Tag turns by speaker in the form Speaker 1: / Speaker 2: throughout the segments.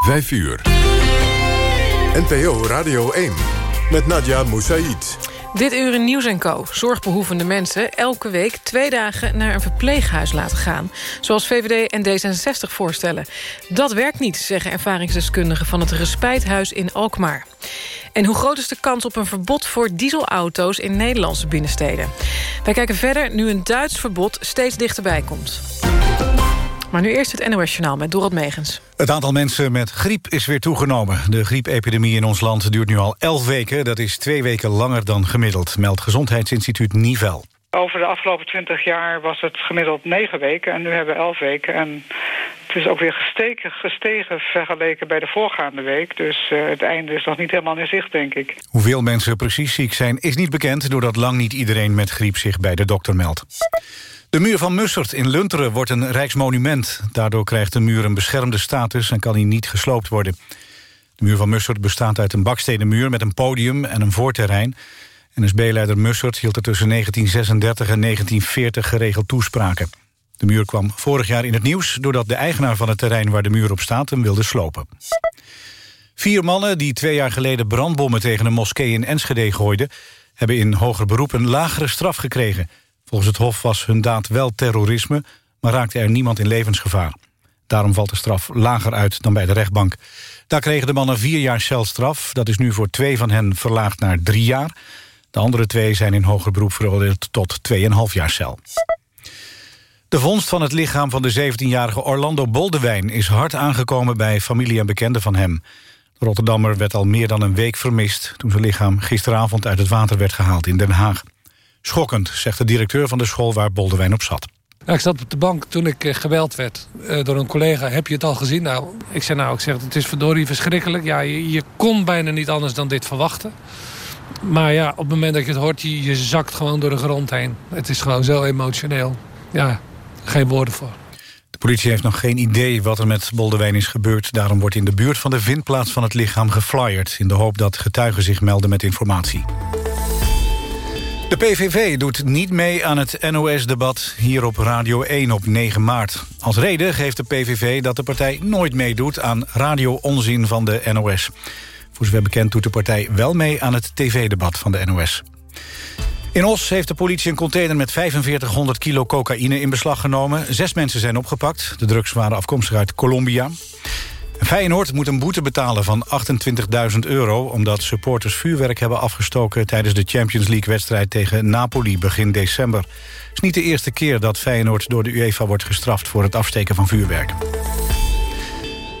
Speaker 1: 5 uur. NPO Radio 1 met Nadia Moussaïd.
Speaker 2: Dit uur in Nieuws Co. Zorgbehoevende mensen elke week twee dagen naar een verpleeghuis laten gaan. Zoals VVD en D66 voorstellen. Dat werkt niet, zeggen ervaringsdeskundigen van het Respijthuis in Alkmaar. En hoe groot is de kans op een verbod voor dieselauto's in Nederlandse binnensteden? Wij kijken verder nu een Duits verbod steeds dichterbij komt. Maar nu eerst het NOS-journaal met Dorot Megens.
Speaker 3: Het aantal mensen met griep is weer toegenomen. De griepepidemie in ons land duurt nu al 11 weken. Dat is twee weken langer dan gemiddeld, meldt Gezondheidsinstituut Nivel.
Speaker 4: Over de afgelopen 20 jaar was het gemiddeld 9 weken en nu hebben we 11 weken. En het is ook weer gestegen, gestegen vergeleken bij de voorgaande week. Dus uh, het einde is nog niet helemaal in zicht, denk ik.
Speaker 3: Hoeveel mensen precies ziek zijn is niet bekend... doordat lang niet iedereen met griep zich bij de dokter meldt. De muur van Mussert in Lunteren wordt een rijksmonument. Daardoor krijgt de muur een beschermde status en kan hij niet gesloopt worden. De muur van Mussert bestaat uit een bakstenen muur met een podium en een voorterrein. NSB-leider Mussert hield er tussen 1936 en 1940 geregeld toespraken. De muur kwam vorig jaar in het nieuws... doordat de eigenaar van het terrein waar de muur op staat hem wilde slopen. Vier mannen die twee jaar geleden brandbommen tegen een moskee in Enschede gooiden... hebben in hoger beroep een lagere straf gekregen... Volgens het Hof was hun daad wel terrorisme... maar raakte er niemand in levensgevaar. Daarom valt de straf lager uit dan bij de rechtbank. Daar kregen de mannen vier jaar celstraf. Dat is nu voor twee van hen verlaagd naar drie jaar. De andere twee zijn in hoger beroep veroordeeld tot 2,5 jaar cel. De vondst van het lichaam van de 17-jarige Orlando Boldewijn... is hard aangekomen bij familie en bekenden van hem. De Rotterdammer werd al meer dan een week vermist... toen zijn lichaam gisteravond uit het water werd gehaald in Den Haag. Schokkend, zegt de directeur van de school waar Boldewijn op zat.
Speaker 5: Nou, ik zat op de bank toen ik uh, geweld werd uh, door een collega. Heb je het al gezien? Nou, ik zei nou, ik zeg, het is verdorie verschrikkelijk. Ja, je, je, kon bijna niet anders dan dit verwachten. Maar ja, op het moment dat je het hoort, je, je zakt gewoon door de grond heen. Het is gewoon zo emotioneel. Ja, geen woorden voor.
Speaker 3: De politie heeft nog geen idee wat er met Boldewijn is gebeurd. Daarom wordt in de buurt van de vindplaats van het lichaam geflyerd... in de hoop dat getuigen zich melden met informatie. De PVV doet niet mee aan het NOS-debat hier op Radio 1 op 9 maart. Als reden geeft de PVV dat de partij nooit meedoet aan radio-onzin van de NOS. Voor zover bekend doet de partij wel mee aan het tv-debat van de NOS. In Os heeft de politie een container met 4500 kilo cocaïne in beslag genomen. Zes mensen zijn opgepakt. De drugs waren afkomstig uit Colombia. Feyenoord moet een boete betalen van 28.000 euro... omdat supporters vuurwerk hebben afgestoken... tijdens de Champions League-wedstrijd tegen Napoli begin december. Het is niet de eerste keer dat Feyenoord door de UEFA wordt gestraft... voor het afsteken van vuurwerk.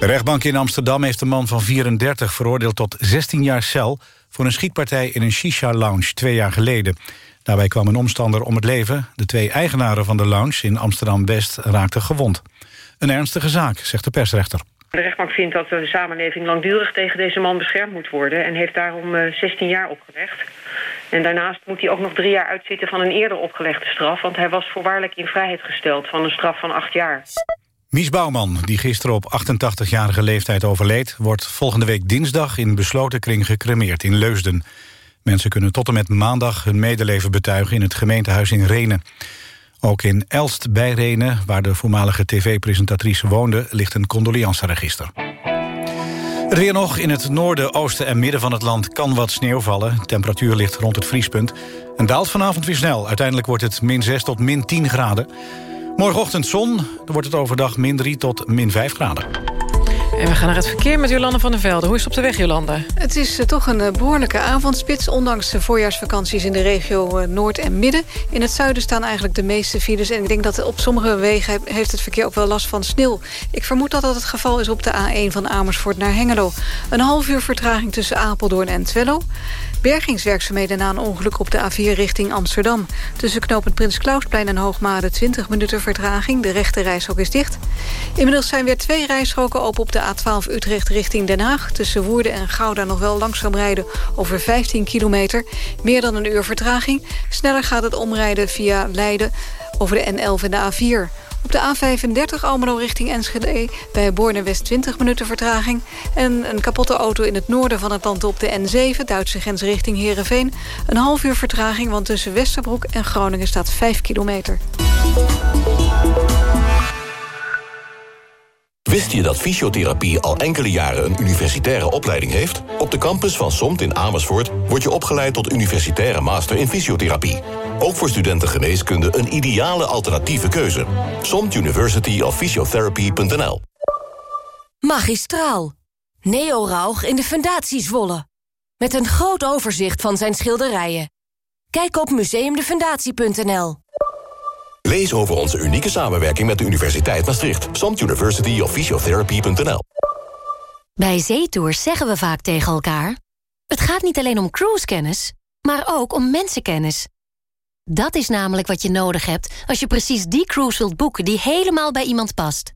Speaker 3: De rechtbank in Amsterdam heeft een man van 34 veroordeeld tot 16 jaar cel... voor een schietpartij in een shisha-lounge twee jaar geleden. Daarbij kwam een omstander om het leven. De twee eigenaren van de lounge in Amsterdam-West raakten gewond. Een ernstige zaak, zegt de persrechter.
Speaker 6: De rechtbank vindt dat de samenleving langdurig tegen deze man beschermd moet worden... en heeft daarom 16 eh, jaar opgelegd. En daarnaast moet hij ook nog drie jaar uitzitten van een eerder opgelegde straf... want hij was voorwaardelijk in vrijheid gesteld van een straf van acht jaar.
Speaker 3: Mies Bouwman, die gisteren op 88-jarige leeftijd overleed... wordt volgende week dinsdag in besloten kring gecremeerd in Leusden. Mensen kunnen tot en met maandag hun medeleven betuigen... in het gemeentehuis in Renen. Ook in Elst bij Renen, waar de voormalige tv-presentatrice woonde... ligt een condoleanceregister. Het weer nog. In het noorden, oosten en midden van het land kan wat sneeuw vallen. De temperatuur ligt rond het vriespunt. En daalt vanavond weer snel. Uiteindelijk wordt het min 6 tot min 10 graden. Morgenochtend zon, dan wordt het overdag min 3 tot min 5 graden.
Speaker 2: En we gaan naar het verkeer met Jolanda van der Velde. Hoe is het op de weg, Jolanda?
Speaker 7: Het is uh, toch een uh, behoorlijke avondspits... ondanks de voorjaarsvakanties in de regio uh, Noord en Midden. In het zuiden staan eigenlijk de meeste files... en ik denk dat op sommige wegen heeft het verkeer ook wel last van sneeuw. Ik vermoed dat dat het geval is op de A1 van Amersfoort naar Hengelo. Een half uur vertraging tussen Apeldoorn en Twello. Bergingswerkzaamheden na een ongeluk op de A4 richting Amsterdam. Tussen knooppunt Prins Klausplein en Hoogmade 20 minuten vertraging. De rechte reishok is dicht. Inmiddels zijn weer twee rijstroken open op de A12 Utrecht richting Den Haag. Tussen Woerden en Gouda nog wel langzaam rijden over 15 kilometer. Meer dan een uur vertraging. Sneller gaat het omrijden via Leiden over de N11 en de A4. Op de A35 Almelo richting Enschede bij Borne West 20 minuten vertraging. En een kapotte auto in het noorden van het land op de N7, Duitse grens richting Heerenveen. Een half uur vertraging, want tussen Westerbroek en Groningen staat 5 kilometer.
Speaker 8: Wist je dat fysiotherapie al enkele jaren een universitaire opleiding heeft? Op de campus van SOMT in Amersfoort wordt je opgeleid tot universitaire master in fysiotherapie. Ook voor studenten geneeskunde een ideale alternatieve keuze. SOMT University of Physiotherapy.nl
Speaker 9: Magistraal. Neo Rauch in de Fundatie Zwolle. Met een groot overzicht van zijn schilderijen. Kijk op museumdefundatie.nl.
Speaker 8: Lees over onze unieke samenwerking met de Universiteit Maastricht. SOMT University of Physiotherapy.nl
Speaker 9: Bij zeetours zeggen we vaak tegen elkaar... het gaat niet alleen om cruisekennis, maar ook om mensenkennis. Dat is namelijk wat je nodig hebt als je precies die cruise wilt boeken... die helemaal bij iemand past.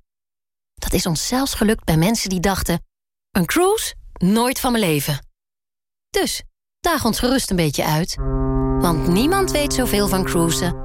Speaker 9: Dat is ons zelfs gelukt bij mensen die dachten... een cruise? Nooit van mijn leven. Dus, daag ons gerust een beetje uit. Want niemand weet zoveel van cruisen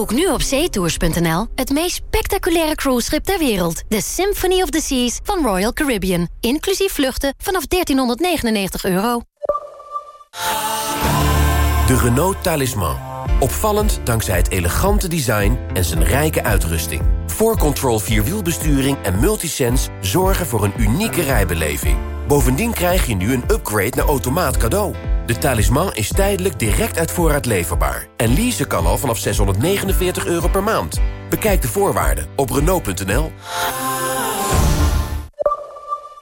Speaker 9: Boek nu op zeetours.nl het meest spectaculaire cruiseschip ter wereld. De Symphony of the Seas van Royal Caribbean. Inclusief vluchten vanaf 1399 euro.
Speaker 10: De Renault Talisman. Opvallend dankzij het elegante design en zijn rijke uitrusting. 4Control Vierwielbesturing en Multisense zorgen voor een unieke rijbeleving. Bovendien krijg je nu een upgrade naar automaat cadeau. De talisman is tijdelijk direct uit voorraad leverbaar. En leasen kan al vanaf 649 euro per maand. Bekijk de voorwaarden op Renault.nl.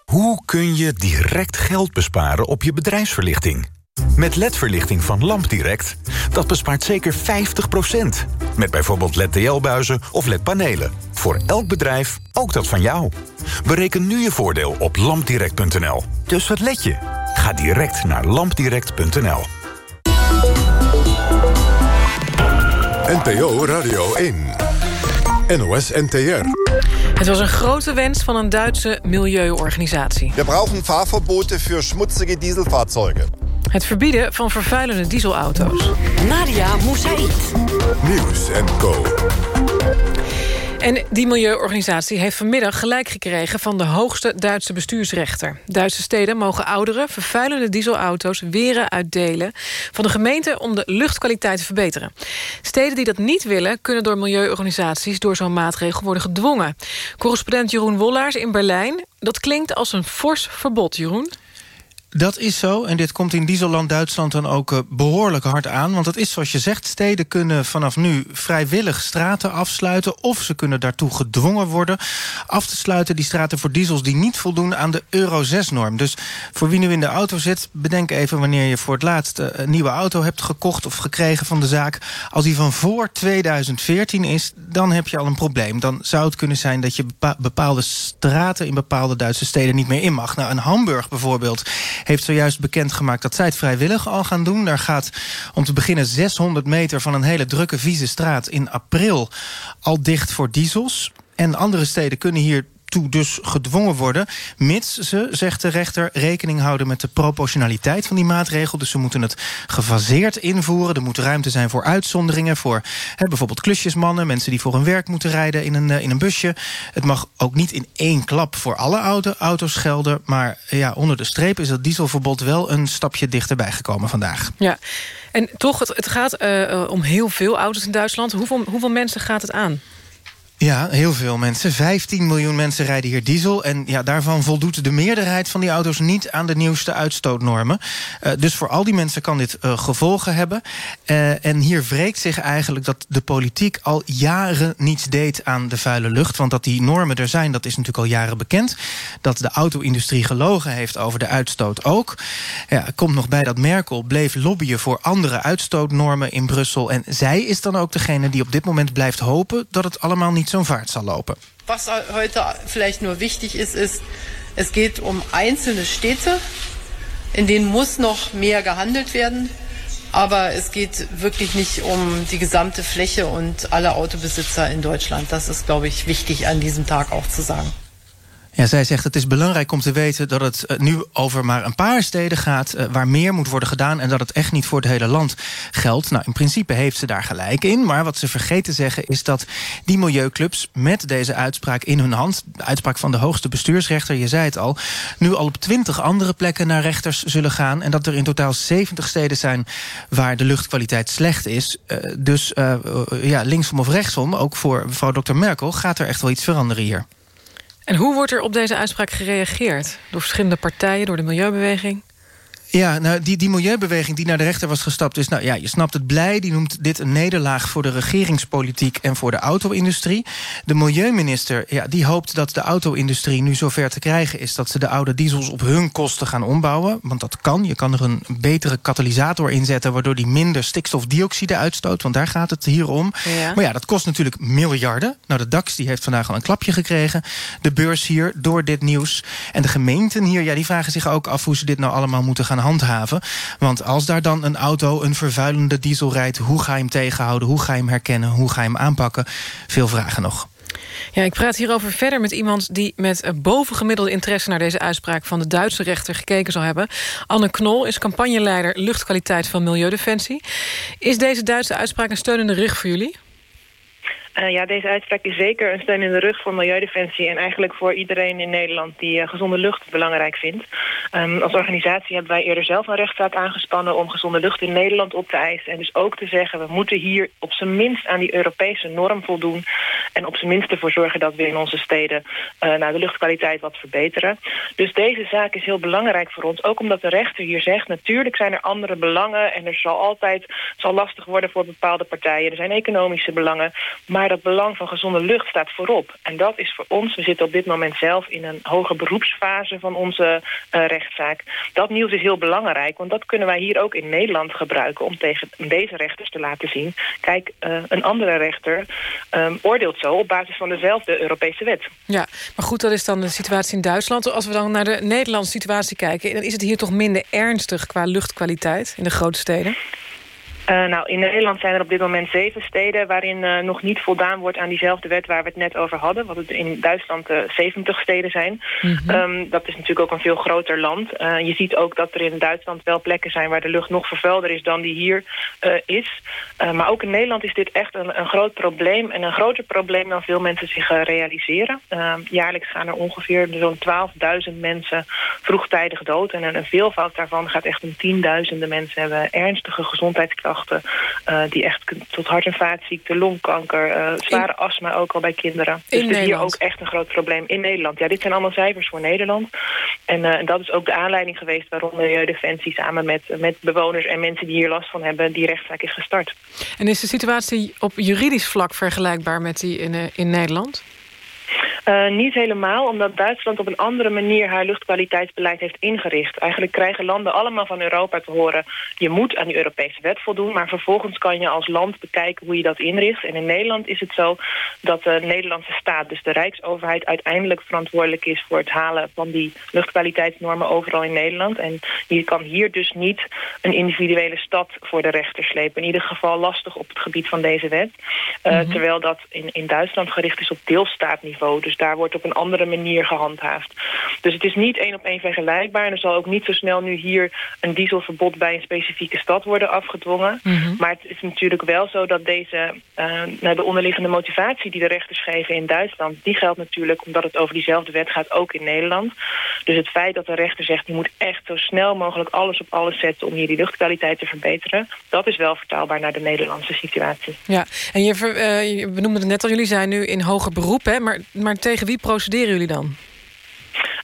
Speaker 11: Hoe kun je direct geld besparen op je bedrijfsverlichting? Met LED-verlichting van LampDirect, dat bespaart zeker 50%. Met bijvoorbeeld LED-TL-buizen of LED-panelen. Voor elk bedrijf, ook dat van jou. Bereken nu je voordeel op lampdirect.nl. Dus wat let je? Ga direct naar lampdirect.nl.
Speaker 1: NPO Radio 1. NOS NTR.
Speaker 2: Het was een grote wens van een Duitse milieuorganisatie.
Speaker 12: We brauchen Fahrverbote voor schmutzige dieselfahrzeugen.
Speaker 2: Het verbieden van vervuilende dieselauto's.
Speaker 9: Nadia Moussaïd.
Speaker 1: Nieuws en Co.
Speaker 2: En die milieuorganisatie heeft vanmiddag gelijk gekregen... van de hoogste Duitse bestuursrechter. Duitse steden mogen oudere, vervuilende dieselauto's... weren uitdelen van de gemeente om de luchtkwaliteit te verbeteren. Steden die dat niet willen... kunnen door milieuorganisaties door zo'n maatregel worden gedwongen. Correspondent Jeroen Wollaars in Berlijn. Dat klinkt als een fors verbod, Jeroen.
Speaker 13: Dat is zo. En dit komt in dieselland Duitsland dan ook uh, behoorlijk hard aan. Want het is zoals je zegt, steden kunnen vanaf nu vrijwillig straten afsluiten... of ze kunnen daartoe gedwongen worden af te sluiten... die straten voor diesels die niet voldoen aan de Euro 6-norm. Dus voor wie nu in de auto zit, bedenk even... wanneer je voor het laatst een nieuwe auto hebt gekocht of gekregen van de zaak. Als die van voor 2014 is, dan heb je al een probleem. Dan zou het kunnen zijn dat je bepaalde straten... in bepaalde Duitse steden niet meer in mag. Nou, een Hamburg bijvoorbeeld heeft zojuist bekendgemaakt dat zij het vrijwillig al gaan doen. Daar gaat om te beginnen 600 meter van een hele drukke vieze straat in april al dicht voor diesels. En andere steden kunnen hier toe dus gedwongen worden... mits ze, zegt de rechter, rekening houden met de proportionaliteit van die maatregel. Dus ze moeten het gefaseerd invoeren. Er moet ruimte zijn voor uitzonderingen... voor hè, bijvoorbeeld klusjesmannen, mensen die voor hun werk moeten rijden in een, eh, in een busje. Het mag ook niet in één klap voor alle auto, auto's gelden... maar ja, onder de streep is dat dieselverbod wel een stapje dichterbij gekomen vandaag.
Speaker 2: Ja, en toch, het, gaat uh, om heel veel auto's in Duitsland. Hoeveel, hoeveel mensen gaat het aan?
Speaker 13: Ja, heel veel mensen. 15 miljoen mensen rijden hier diesel. En ja, daarvan voldoet de meerderheid van die auto's niet aan de nieuwste uitstootnormen. Uh, dus voor al die mensen kan dit uh, gevolgen hebben. Uh, en hier wreekt zich eigenlijk dat de politiek al jaren niets deed aan de vuile lucht. Want dat die normen er zijn, dat is natuurlijk al jaren bekend. Dat de auto-industrie gelogen heeft over de uitstoot ook. Ja, komt nog bij dat Merkel bleef lobbyen voor andere uitstootnormen in Brussel. En zij is dan ook degene die op dit moment blijft hopen dat het allemaal niet zo'n Vaart zal lopen.
Speaker 14: Was heute vielleicht nur wichtig ist, ist, es geht um einzelne Städte, in denen muss noch mehr gehandelt werden. Aber es geht wirklich nicht um die gesamte Fläche und alle Autobesitzer in Deutschland. Das ist, glaube ich, wichtig an diesem Tag auch zu sagen.
Speaker 13: Ja, zij zegt het is belangrijk om te weten dat het eh, nu over maar een paar steden gaat... Uh, waar meer moet worden gedaan en dat het echt niet voor het hele land geldt. Nou, in principe heeft ze daar gelijk in. Maar wat ze vergeet te zeggen is dat die milieuclubs met deze uitspraak in hun hand... de uitspraak van de hoogste bestuursrechter, je zei het al... nu al op twintig andere plekken naar rechters zullen gaan... en dat er in totaal 70 steden zijn waar de luchtkwaliteit slecht is. Uh, dus ja, linksom of rechtsom, ook voor mevrouw Dr. Merkel... gaat er echt wel iets veranderen hier.
Speaker 2: En hoe wordt er op deze uitspraak gereageerd? Door verschillende partijen, door de milieubeweging?
Speaker 13: Ja, nou, die, die milieubeweging die naar de rechter was gestapt... is, nou ja, je snapt het blij. Die noemt dit een nederlaag voor de regeringspolitiek... en voor de auto-industrie. De milieuminister ja, die hoopt dat de auto-industrie nu zover te krijgen is... dat ze de oude diesels op hun kosten gaan ombouwen. Want dat kan. Je kan er een betere katalysator in zetten... waardoor die minder stikstofdioxide uitstoot. Want daar gaat het hier om. Ja. Maar ja, dat kost natuurlijk miljarden. Nou, de DAX die heeft vandaag al een klapje gekregen. De beurs hier, door dit nieuws. En de gemeenten hier, ja, die vragen zich ook af... hoe ze dit nou allemaal moeten gaan handhaven. Want als daar dan een auto een vervuilende diesel rijdt... hoe ga je hem tegenhouden, hoe ga je hem herkennen... hoe ga je hem aanpakken? Veel vragen nog.
Speaker 2: Ja, ik praat hierover verder met iemand die met bovengemiddelde interesse... naar deze uitspraak van de Duitse rechter gekeken zal hebben. Anne Knol is campagneleider luchtkwaliteit van Milieudefensie. Is deze Duitse uitspraak een steunende rug voor jullie?
Speaker 15: Uh, ja, deze uitspraak is zeker een steun in de rug voor Milieudefensie... en eigenlijk voor iedereen in Nederland die uh, gezonde lucht belangrijk vindt. Um, als organisatie hebben wij eerder zelf een rechtszaak aangespannen... om gezonde lucht in Nederland op te eisen. En dus ook te zeggen, we moeten hier op zijn minst aan die Europese norm voldoen... en op zijn minst ervoor zorgen dat we in onze steden uh, nou, de luchtkwaliteit wat verbeteren. Dus deze zaak is heel belangrijk voor ons. Ook omdat de rechter hier zegt, natuurlijk zijn er andere belangen... en er zal altijd zal lastig worden voor bepaalde partijen. Er zijn economische belangen, maar maar dat belang van gezonde lucht staat voorop. En dat is voor ons, we zitten op dit moment zelf in een hoge beroepsfase van onze uh, rechtszaak. Dat nieuws is heel belangrijk, want dat kunnen wij hier ook in Nederland gebruiken... om tegen deze rechters te laten zien... kijk, uh, een andere rechter um, oordeelt zo op basis van dezelfde Europese wet.
Speaker 2: Ja, maar goed, dat is dan de situatie in Duitsland. Als we dan naar de Nederlandse situatie kijken... dan is het hier toch minder ernstig qua luchtkwaliteit in de grote steden?
Speaker 15: Uh, nou, in Nederland zijn er op dit moment zeven steden... waarin uh, nog niet voldaan wordt aan diezelfde wet waar we het net over hadden. Wat het in Duitsland uh, eh, 70 steden zijn. Mm -hmm. um, dat is natuurlijk ook een veel groter land. je ziet ook dat er in Duitsland wel plekken zijn... waar de lucht nog vervuilder is dan die hier is. maar ook in Nederland is dit echt een, een, groot probleem. En een groter probleem dan veel mensen zich realiseren. Ehm, jaarlijks gaan er ongeveer zo'n 12.000 mensen vroegtijdig dood. En een veelvoud daarvan gaat echt om tienduizenden mensen... hebben ernstige gezondheidsklachten uh, die echt tot hart- en vaatziekten, longkanker, uh, zware in... astma ook al bij kinderen. Dus het is hier ook echt een groot probleem in Nederland. Ja, dit zijn allemaal cijfers voor Nederland. En, uh, en dat is ook de aanleiding geweest waarom Milieudefensie samen met, met bewoners en mensen die hier last van hebben, die rechtszaak is gestart.
Speaker 2: En is de situatie op juridisch vlak vergelijkbaar met die in, in Nederland?
Speaker 15: Uh, niet helemaal, omdat Duitsland op een andere manier haar luchtkwaliteitsbeleid heeft ingericht. Eigenlijk krijgen landen allemaal van Europa te horen... je moet aan die Europese wet voldoen... maar vervolgens kan je als land bekijken hoe je dat inricht. En in Nederland is het zo dat de Nederlandse staat, dus de Rijksoverheid... uiteindelijk verantwoordelijk is voor het halen van die luchtkwaliteitsnormen overal in Nederland. En je kan hier dus niet een individuele stad voor de rechter slepen. In ieder geval lastig op het gebied van deze wet. Uh, mm -hmm. Terwijl dat in, in Duitsland gericht is op deelstaatniveau. Dus daar wordt op een andere manier gehandhaafd. Dus het is niet één op één vergelijkbaar. En er zal ook niet zo snel nu hier een dieselverbod bij een specifieke stad worden afgedwongen. Mm -hmm. Maar het is natuurlijk wel zo dat deze, uh, nou, de onderliggende motivatie die de rechters geven in Duitsland, die geldt natuurlijk omdat het over diezelfde wet gaat ook in Nederland. Dus het feit dat de rechter zegt, je moet echt zo snel mogelijk alles op alles zetten om hier die luchtkwaliteit te verbeteren, dat is wel vertaalbaar naar de Nederlandse situatie.
Speaker 2: Ja, en je, uh, je benoemde het net al, jullie zijn nu in hoger beroep, hè? Maar, maar tegen wie procederen jullie dan?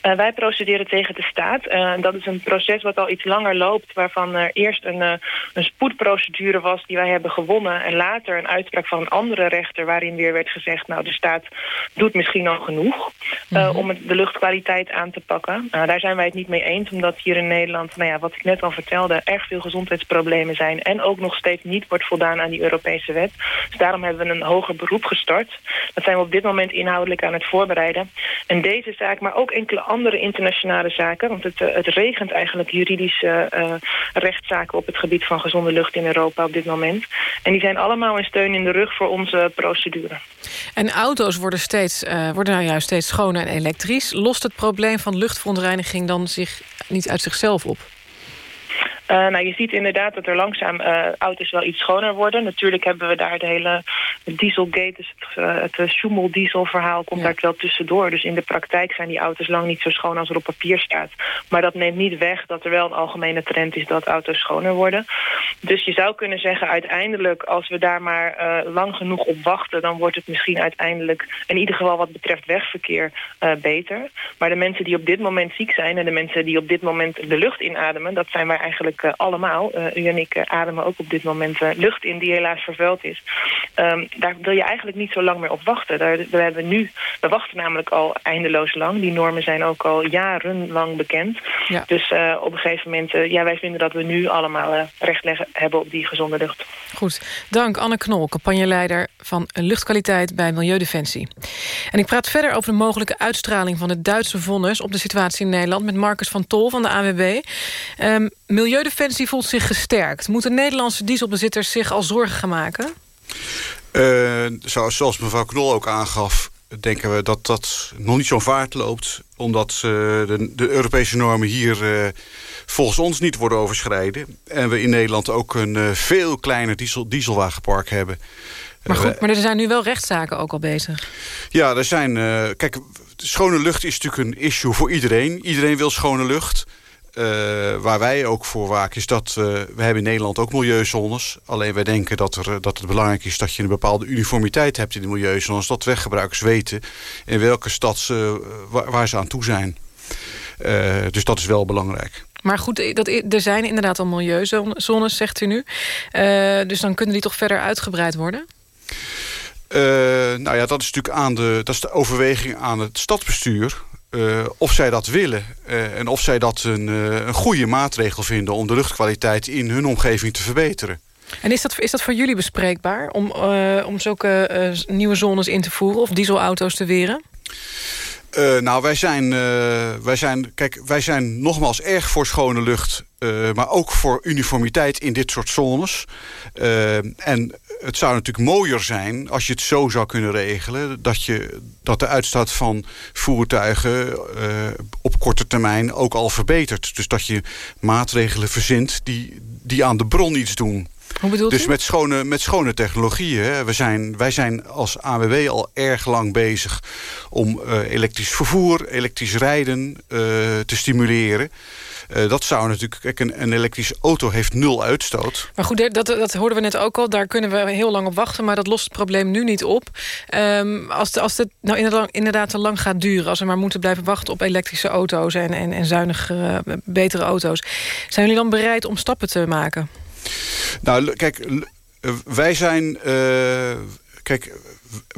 Speaker 15: Uh, wij procederen tegen de staat. Uh, dat is een proces wat al iets langer loopt... waarvan er eerst een, uh, een spoedprocedure was die wij hebben gewonnen... en later een uitspraak van een andere rechter... waarin weer werd gezegd... nou, de staat doet misschien al genoeg... Mm -hmm. om de luchtkwaliteit aan te pakken. daar zijn wij het niet mee eens, omdat hier in Nederland... nou ja, wat ik net al vertelde, erg veel gezondheidsproblemen zijn... en ook nog steeds niet wordt voldaan aan die Europese wet. Dus daarom hebben we een hoger beroep gestart. Dat zijn we op dit moment inhoudelijk aan het voorbereiden. En deze zaak, maar ook enkele andere internationale zaken. Want het, het regent eigenlijk juridische rechtszaken op het gebied van gezonde lucht in Europa op dit moment. En die zijn allemaal een steun in de rug voor onze procedure.
Speaker 2: En auto's worden, steeds, worden nou juist steeds schoner en elektrisch. Lost het probleem van luchtverontreiniging dan zich niet uit zichzelf op?
Speaker 15: Uh, nou, je ziet inderdaad dat er langzaam uh, auto's wel iets schoner worden. Natuurlijk hebben we daar de hele dieselgate, dus het, uh, het Schumel-diesel-verhaal komt daar wel tussendoor. Dus in de praktijk zijn die auto's lang niet zo schoon als er op papier staat. Maar dat neemt niet weg dat er wel een algemene trend is dat auto's schoner worden. Dus je zou kunnen zeggen, uiteindelijk, als we daar maar lang genoeg op wachten... dan wordt het misschien uiteindelijk, in ieder geval wat betreft wegverkeer, beter. Maar de mensen die op dit moment ziek zijn en de mensen die op dit moment de lucht inademen... dat zijn wij eigenlijk uh, allemaal. Uh, u en ik uh, ademen ook op dit moment lucht in die helaas vervuild is. Um, daar wil je eigenlijk niet zo lang meer op wachten. Daar, we, hebben nu, we wachten namelijk al eindeloos lang. Die normen zijn ook al jarenlang bekend. Ja. Dus op een gegeven moment, ja, wij vinden dat we nu allemaal recht leggen, hebben op die gezonde lucht.
Speaker 2: Goed, dank Anne Knol, campagneleider van luchtkwaliteit bij Milieudefensie. En ik praat verder over de mogelijke uitstraling van het Duitse vonnis op de situatie in Nederland met Marcus van Tol van de AWB. Um, Milieu Milieudefensie voelt zich gesterkt. Moeten Nederlandse dieselbezitters zich al zorgen gaan maken?
Speaker 16: Uh, zoals, mevrouw Knol ook aangaf denken we dat dat nog niet zo'n vaart loopt. Omdat uh, de, de, Europese normen hier uh, volgens ons niet worden overschreden. En we in Nederland ook een uh, veel kleiner diesel, dieselwagenpark hebben.
Speaker 2: Maar goed, maar er zijn nu wel rechtszaken ook al bezig.
Speaker 16: Ja, er zijn... kijk, schone lucht is natuurlijk een issue voor iedereen. Iedereen wil schone lucht. Uh, waar wij ook voor waken is dat... Uh, we hebben in Nederland ook milieuzones. Alleen wij denken dat, er, dat het belangrijk is dat je een bepaalde uniformiteit hebt in de milieuzones. Dat weggebruikers weten in welke stad ze, waar, waar ze aan toe zijn. Uh, dus dat is wel belangrijk.
Speaker 2: Maar goed, dat, er zijn inderdaad al milieuzones, zegt u nu. dus dan kunnen die toch verder uitgebreid worden?
Speaker 16: nou ja, dat is natuurlijk aan de, dat is de overweging aan het stadsbestuur. Uh, of zij dat willen uh, en of zij dat een, uh, een goede maatregel vinden... om de luchtkwaliteit in hun omgeving te verbeteren.
Speaker 2: En is dat, is dat voor jullie bespreekbaar om, om zulke nieuwe zones in te voeren... of dieselauto's te weren?
Speaker 16: Nou, wij zijn, wij, zijn, kijk, wij zijn nogmaals erg voor schone lucht... Maar ook voor uniformiteit in dit soort zones. en het zou natuurlijk mooier zijn als je het zo zou kunnen regelen... dat, je, dat de uitstoot van voertuigen op korte termijn ook al verbetert. Dus dat je maatregelen verzint die, die aan de bron iets doen.
Speaker 2: Hoe bedoelt
Speaker 16: dus
Speaker 2: u?
Speaker 16: met schone, met schone technologieën. We zijn, wij zijn als AWW al erg lang bezig om uh, elektrisch vervoer, elektrisch rijden uh, te stimuleren. Uh, dat zou natuurlijk... Kijk, een, een, elektrische auto heeft nul uitstoot.
Speaker 2: Maar goed, dat, dat hoorden we net ook al. Daar kunnen we heel lang op wachten. Maar dat lost het probleem nu niet op. Um, als, als het nou inderdaad, inderdaad te lang gaat duren... als we maar moeten blijven wachten op elektrische auto's... en, en, en zuinigere, betere auto's... zijn jullie dan bereid om stappen te maken?
Speaker 16: Nou, kijk, wij zijn... Uh, kijk,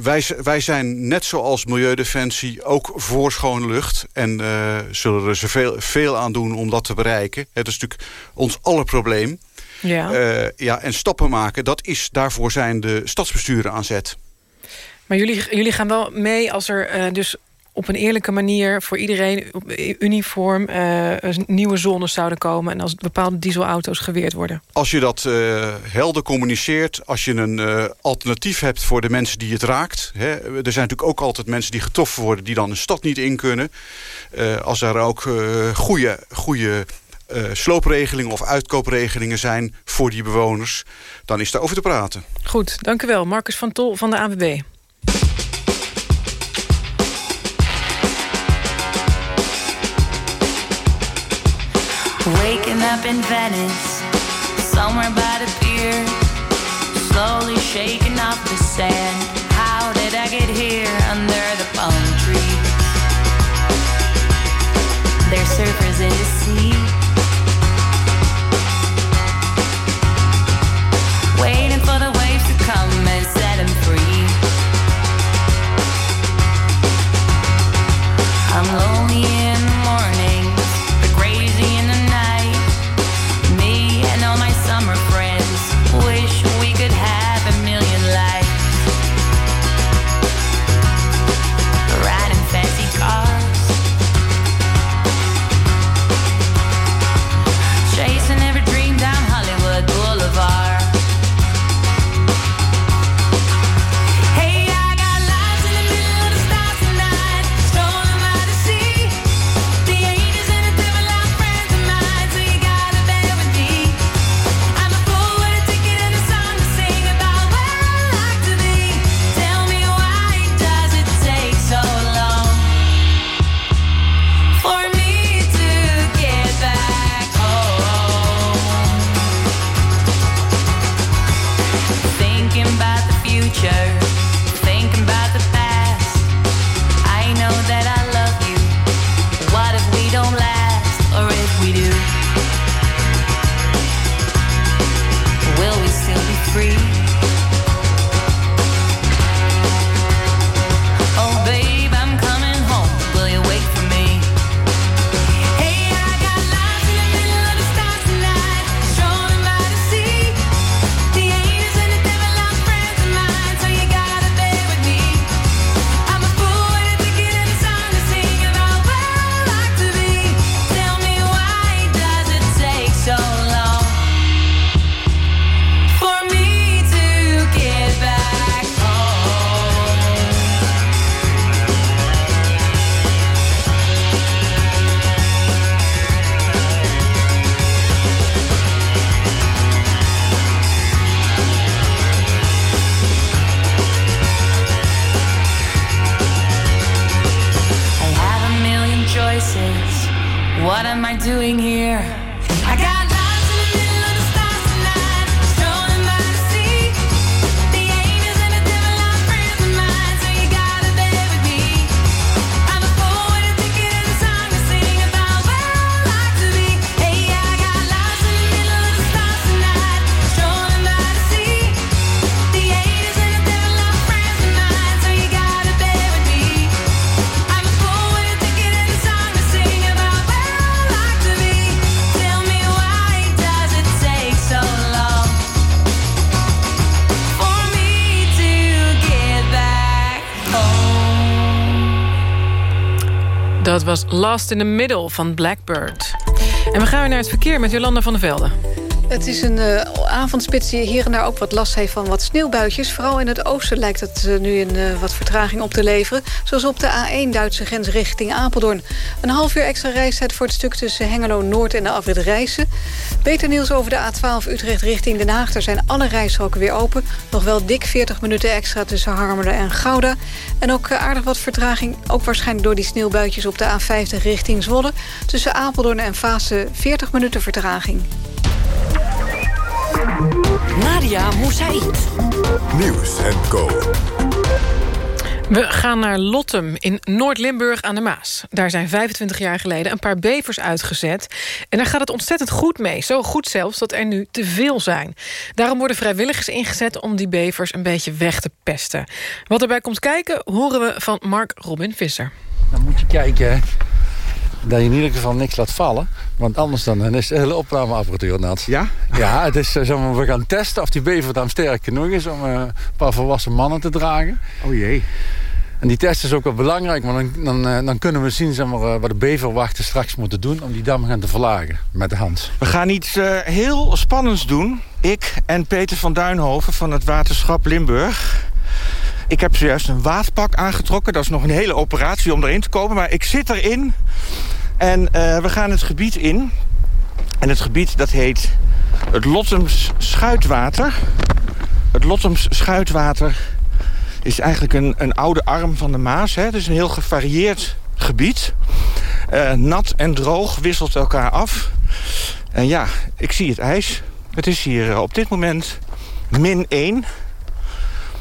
Speaker 16: wij, wij zijn net zoals Milieudefensie ook voor schone lucht. En uh, zullen er zoveel veel aan doen om dat te bereiken. Het is natuurlijk ons aller probleem.
Speaker 2: Ja.
Speaker 16: Uh, ja, en stappen maken, dat is, daarvoor zijn de stadsbesturen aan zet.
Speaker 2: Maar jullie, jullie gaan wel mee als er uh, dus op een eerlijke manier voor iedereen uniform uh, nieuwe zones zouden komen... en als bepaalde dieselauto's geweerd worden.
Speaker 16: Als je dat uh, helder communiceert, als je een uh, alternatief hebt voor de mensen die het raakt... Hè, er zijn natuurlijk ook altijd mensen die getroffen worden die dan een stad niet in kunnen... als er ook goede, goede sloopregelingen of uitkoopregelingen zijn voor die bewoners... dan is daar over te praten.
Speaker 2: Goed, dank u wel. Marcus van Tol van de ANWB.
Speaker 17: Waking up in Venice, somewhere by the pier, slowly shaking off the sand. How did I get here under the palm trees? There's surfers in the sea, waiting for the waves to come and set them free. I'm lonely
Speaker 2: Last in the Middle van Blackbird. En we gaan weer naar het verkeer met Jolanda van der Velde.
Speaker 7: Het is een uh, avondspits die hier en daar ook wat last heeft van wat sneeuwbuitjes. Vooral in het oosten lijkt het uh, nu een uh, wat vertraging op te leveren. Zoals op de A1 Duitse grens richting Apeldoorn. Een half uur extra reistijd voor het stuk tussen Hengelo Noord en de afrit Rijssen. Beter nieuws over de A12 Utrecht richting Den Haag. Daar zijn alle rijstroken weer open. Nog wel dik 40 minuten extra tussen Harmelen en Gouda. En ook aardig wat vertraging. Ook waarschijnlijk door die sneeuwbuitjes op de A50 richting Zwolle. Tussen Apeldoorn en Fase 40 minuten vertraging.
Speaker 1: Nadia Moussaïd. Nieuws en Co.
Speaker 2: We gaan naar Lottem in Noord-Limburg aan de Maas. Daar zijn 25 jaar geleden een paar bevers uitgezet. En daar gaat het ontzettend goed mee. Zo goed zelfs dat er nu te veel zijn. Daarom worden vrijwilligers ingezet om die bevers een beetje weg te pesten. Wat erbij komt kijken horen we van Mark Robin Visser.
Speaker 18: Dan moet je kijken dat je in ieder geval niks laat vallen. Want anders dan is de hele opnameapparatuur nat.
Speaker 16: Ja?
Speaker 18: Ja, het is, zeg maar, we gaan testen of die bever dan sterk genoeg is... om uh, een paar volwassen mannen te dragen.
Speaker 16: Oh jee.
Speaker 18: En die test is ook wel belangrijk, want dan, dan, uh, dan kunnen we zien zeg maar, wat de beverwachten straks moeten doen... om die dam gaan te verlagen met de hand.
Speaker 19: We gaan iets heel spannends doen. Ik en Peter van Duinhoven van het waterschap Limburg... Ik heb zojuist een waadpak aangetrokken. Dat is nog een hele operatie om erin te komen. Maar ik zit erin. En uh, we gaan het gebied in. En het gebied dat heet het Lottems Schuitwater. Het Lottems Schuitwater is eigenlijk een, een oude arm van de Maas. Hè. Het is een heel gevarieerd gebied. Uh, nat en droog wisselt elkaar af. En ja, ik zie het ijs. Het is hier op dit moment min 1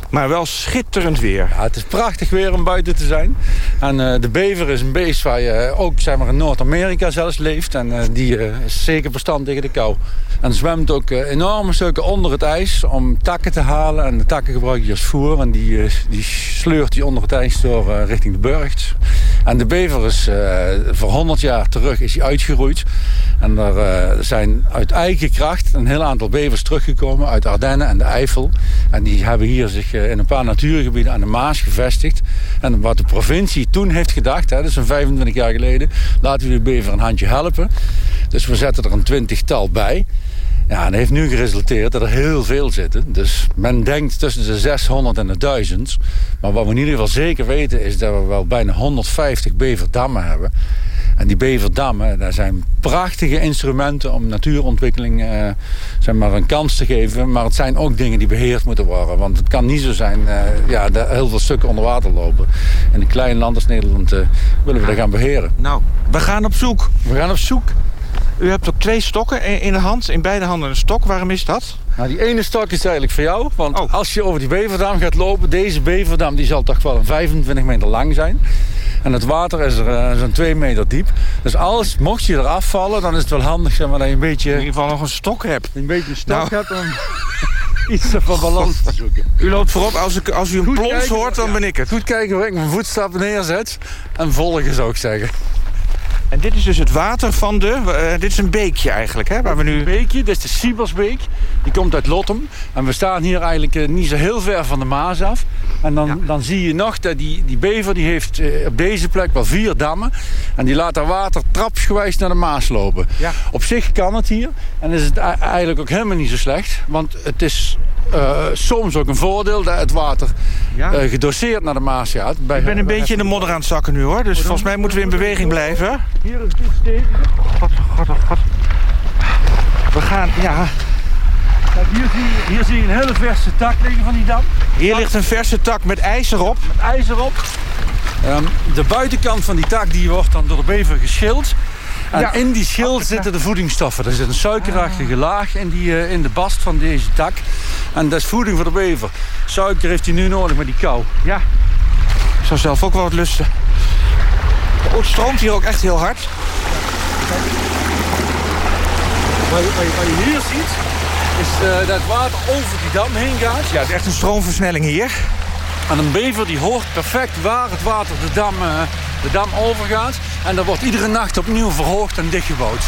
Speaker 19: maar wel schitterend weer.
Speaker 18: Ja, het is prachtig weer om buiten te zijn. En uh, de bever is een beest waar je ook zeg maar, in Noord-Amerika zelfs leeft. En uh, die is zeker bestand tegen de kou. En zwemt ook enorme stukken onder het ijs om takken te halen. En de takken gebruik je als voer. En die, die sleurt die onder het ijs door richting de burcht. En de bever is voor 100 jaar terug is hij uitgeroeid. En er zijn uit eigen kracht een heel aantal bevers teruggekomen uit Ardennen en de Eifel. En die hebben hier zich in een paar natuurgebieden aan de Maas gevestigd. En wat de provincie toen heeft gedacht, hè, is een 25 jaar geleden... laten we de bever een handje helpen. Dus we zetten er een twintigtal bij. Ja, en dat heeft nu geresulteerd dat er heel veel zitten. Dus men denkt tussen de 600 en de 1000. Maar wat we in ieder geval zeker weten is dat we wel bijna 150 beverdammen hebben. En die beverdammen, daar zijn prachtige instrumenten om natuurontwikkeling uh, zeg maar een kans te geven. Maar het zijn ook dingen die beheerd moeten worden. Want het kan niet zo zijn uh, ja, dat heel veel stukken onder water lopen. In een klein land als Nederland uh, willen we dat gaan beheren.
Speaker 19: Nou, we gaan op zoek.
Speaker 18: We gaan op zoek.
Speaker 19: U hebt ook twee stokken in de hand, in beide handen een stok. Waarom is dat?
Speaker 18: Nou, die ene stok is eigenlijk voor jou. Want oh. als je over die beverdam gaat lopen... deze beverdam die zal toch wel een 25 meter lang zijn. En het water is er uh, zo'n 2 meter diep. Dus als, mocht je eraf vallen, dan is het wel handig zeg maar, dat je een beetje...
Speaker 19: In ieder geval nog een stok hebt.
Speaker 18: Een beetje een stok nou. hebt om... iets van balans te zoeken.
Speaker 19: U loopt voorop, als, ik, als u een
Speaker 18: Goed
Speaker 19: plons
Speaker 18: kijken,
Speaker 19: hoort, dan
Speaker 18: ja.
Speaker 19: ben ik het.
Speaker 18: Goed kijken waar ik mijn voetstappen neerzet. En volgen zou ik zeggen.
Speaker 19: En dit is dus het water van de... eh, dit is een beekje eigenlijk, hè? Waar we nu...
Speaker 18: Een beekje, dit is de Siebersbeek. Die komt uit Lottem. En we staan hier eigenlijk eh, niet zo heel ver van de Maas af. En dan, dan zie je nog dat die, die bever die heeft eh, op deze plek wel vier dammen. En die laat daar water trapsgewijs naar de Maas lopen.
Speaker 19: Ja.
Speaker 18: Op zich kan het hier. En is het eigenlijk ook helemaal niet zo slecht. Want het is eh, soms ook een voordeel dat het water
Speaker 19: Ja.
Speaker 18: eh, gedoseerd naar de Maas gaat. Bij,
Speaker 19: Ik ben een beetje in de modder aan het zakken nu, hoor. Dus volgens mij moeten we in beweging blijven.
Speaker 18: Hier is dit stevig.
Speaker 19: God, god, oh god. We gaan, ja...
Speaker 18: Kijk, hier zie, je, hier zie je een hele verse tak liggen van die dam.
Speaker 19: Hier ligt een verse tak met ijzer op.
Speaker 18: Met ijzer op. Ehm, de buitenkant van die tak die wordt dan door de bever geschild. En
Speaker 19: Ja.
Speaker 18: in die schild zitten de voedingsstoffen. Er zit een suikerachtige laag in, die, eh, in de bast van deze tak. En dat is voeding voor de bever. Suiker heeft hij nu nodig met die kou.
Speaker 19: Ja. Ik zou zelf ook wel wat lusten. Oh, het stroomt hier ook echt heel hard.
Speaker 18: Wat je, wat je- wat je hier ziet, is eh, dat het water over die dam heen gaat.
Speaker 19: Ja, het is echt een stroomversnelling hier.
Speaker 18: En een bever die hoort perfect waar het water de dam, eh, de dam overgaat. En dat wordt iedere nacht opnieuw verhoogd en dichtgebouwd.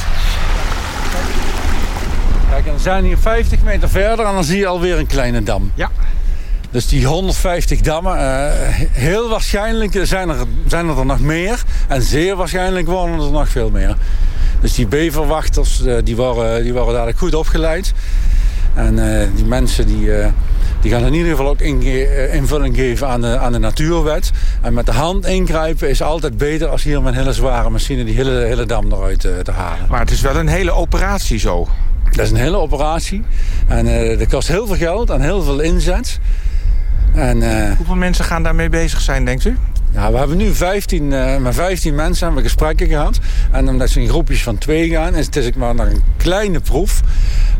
Speaker 18: Kijk, en dan zijn we hier 50 meter verder en dan zie je alweer een kleine dam.
Speaker 19: Ja.
Speaker 18: Dus die 150 dammen, eh, heel waarschijnlijk zijn er, zijn er nog meer. En zeer waarschijnlijk worden er nog veel meer. Dus die beverwachters eh, die worden, die worden dadelijk goed opgeleid. En eh, die mensen die, eh, die gaan in ieder geval ook inge- eh, invulling geven aan de, aan de natuurwet. En met de hand ingrijpen is altijd beter als hier met een hele zware machine die hele, hele dam eruit te halen.
Speaker 19: Maar het is wel een hele operatie zo.
Speaker 18: Dat is een hele operatie. En dat kost heel veel geld en heel veel inzet. En,
Speaker 19: Hoeveel mensen gaan daarmee bezig zijn, denkt u?
Speaker 18: Ja, we hebben nu 15, eh, met 15 mensen hebben we gesprekken gehad. En omdat ze in groepjes van twee gaan, is het is ook maar nog een kleine proef.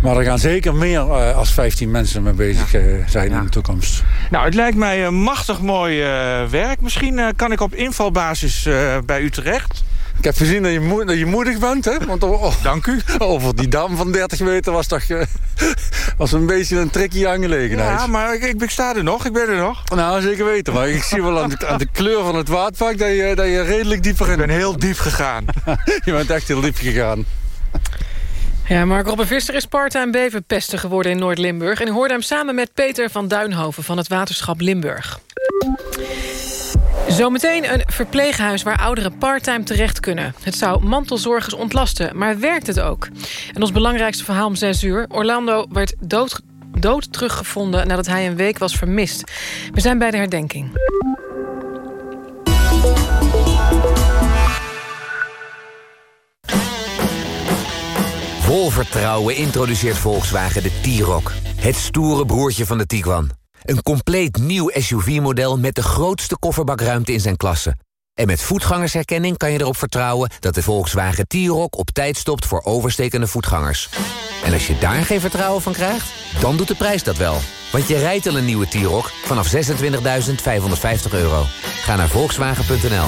Speaker 18: Maar er gaan zeker meer eh, als 15 mensen mee bezig eh, zijn in de toekomst.
Speaker 19: Nou, het lijkt mij een machtig mooi eh, werk. Misschien kan ik op invalbasis bij u terecht.
Speaker 18: Ik heb gezien dat je, moe- dat je moedig bent, hè? Want oh,
Speaker 19: Dank u.
Speaker 18: over die dam van 30 meter was toch eh, was een beetje een tricky aangelegenheid.
Speaker 19: Ja, maar ik, ik, ik sta er nog. Ik ben er nog.
Speaker 18: Nou, zeker weten. Maar ik zie wel aan de, aan de kleur van het waterpak dat je, dat je redelijk dieper in...
Speaker 19: Ik ben heel diep gegaan.
Speaker 18: je bent echt heel diep gegaan.
Speaker 2: Ja, Mark Robin Visser is part-time beverpester geworden in Noord-Limburg. En u hoorde hem samen met Peter van Duinhoven van het waterschap Limburg. Zometeen een verpleeghuis waar ouderen parttime terecht kunnen. Het zou mantelzorgers ontlasten, maar werkt het ook? En ons belangrijkste verhaal om 6 uur. Orlando werd dood, dood teruggevonden nadat hij een week was vermist. We zijn bij de herdenking.
Speaker 20: Vol vertrouwen introduceert Volkswagen de T-Roc. Het stoere broertje van de Tiguan. Een compleet nieuw SUV-model met de grootste kofferbakruimte in zijn klasse. En met voetgangersherkenning kan je erop vertrouwen... dat de Volkswagen T-Roc op tijd stopt voor overstekende voetgangers. En als je daar geen vertrouwen van krijgt, dan doet de prijs dat wel. Want je rijdt al een nieuwe T-Roc vanaf 26.550 euro. Ga naar Volkswagen.nl.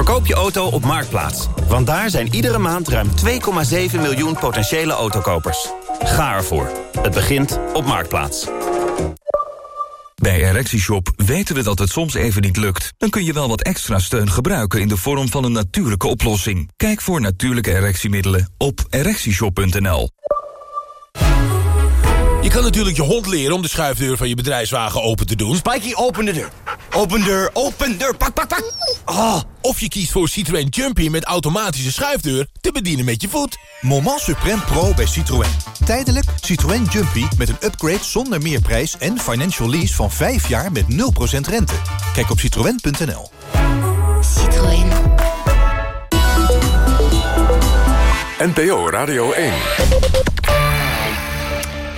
Speaker 21: Verkoop je auto op Marktplaats. Want daar zijn iedere maand ruim 2,7 miljoen potentiële autokopers. Ga ervoor. Het begint op Marktplaats.
Speaker 22: Bij ErectieShop weten we dat het soms even niet lukt. Dan kun je wel wat extra steun gebruiken in de vorm van een natuurlijke oplossing. Kijk voor natuurlijke erectiemiddelen op ErectieShop.nl.
Speaker 23: Je kan natuurlijk je hond leren om de schuifdeur van je bedrijfswagen open te doen.
Speaker 24: Spijky, open de deur.
Speaker 25: Open deur, open deur, pak, pak, pak. Oh, of je kiest voor Citroën Jumpy met automatische schuifdeur te bedienen met je voet.
Speaker 22: Moment Supreme Pro bij Citroën. Tijdelijk Citroën Jumpy met een upgrade zonder meerprijs en financial lease van 5 jaar met 0% rente. Kijk op citroën.nl.
Speaker 9: Citroën.
Speaker 1: NPO Radio 1.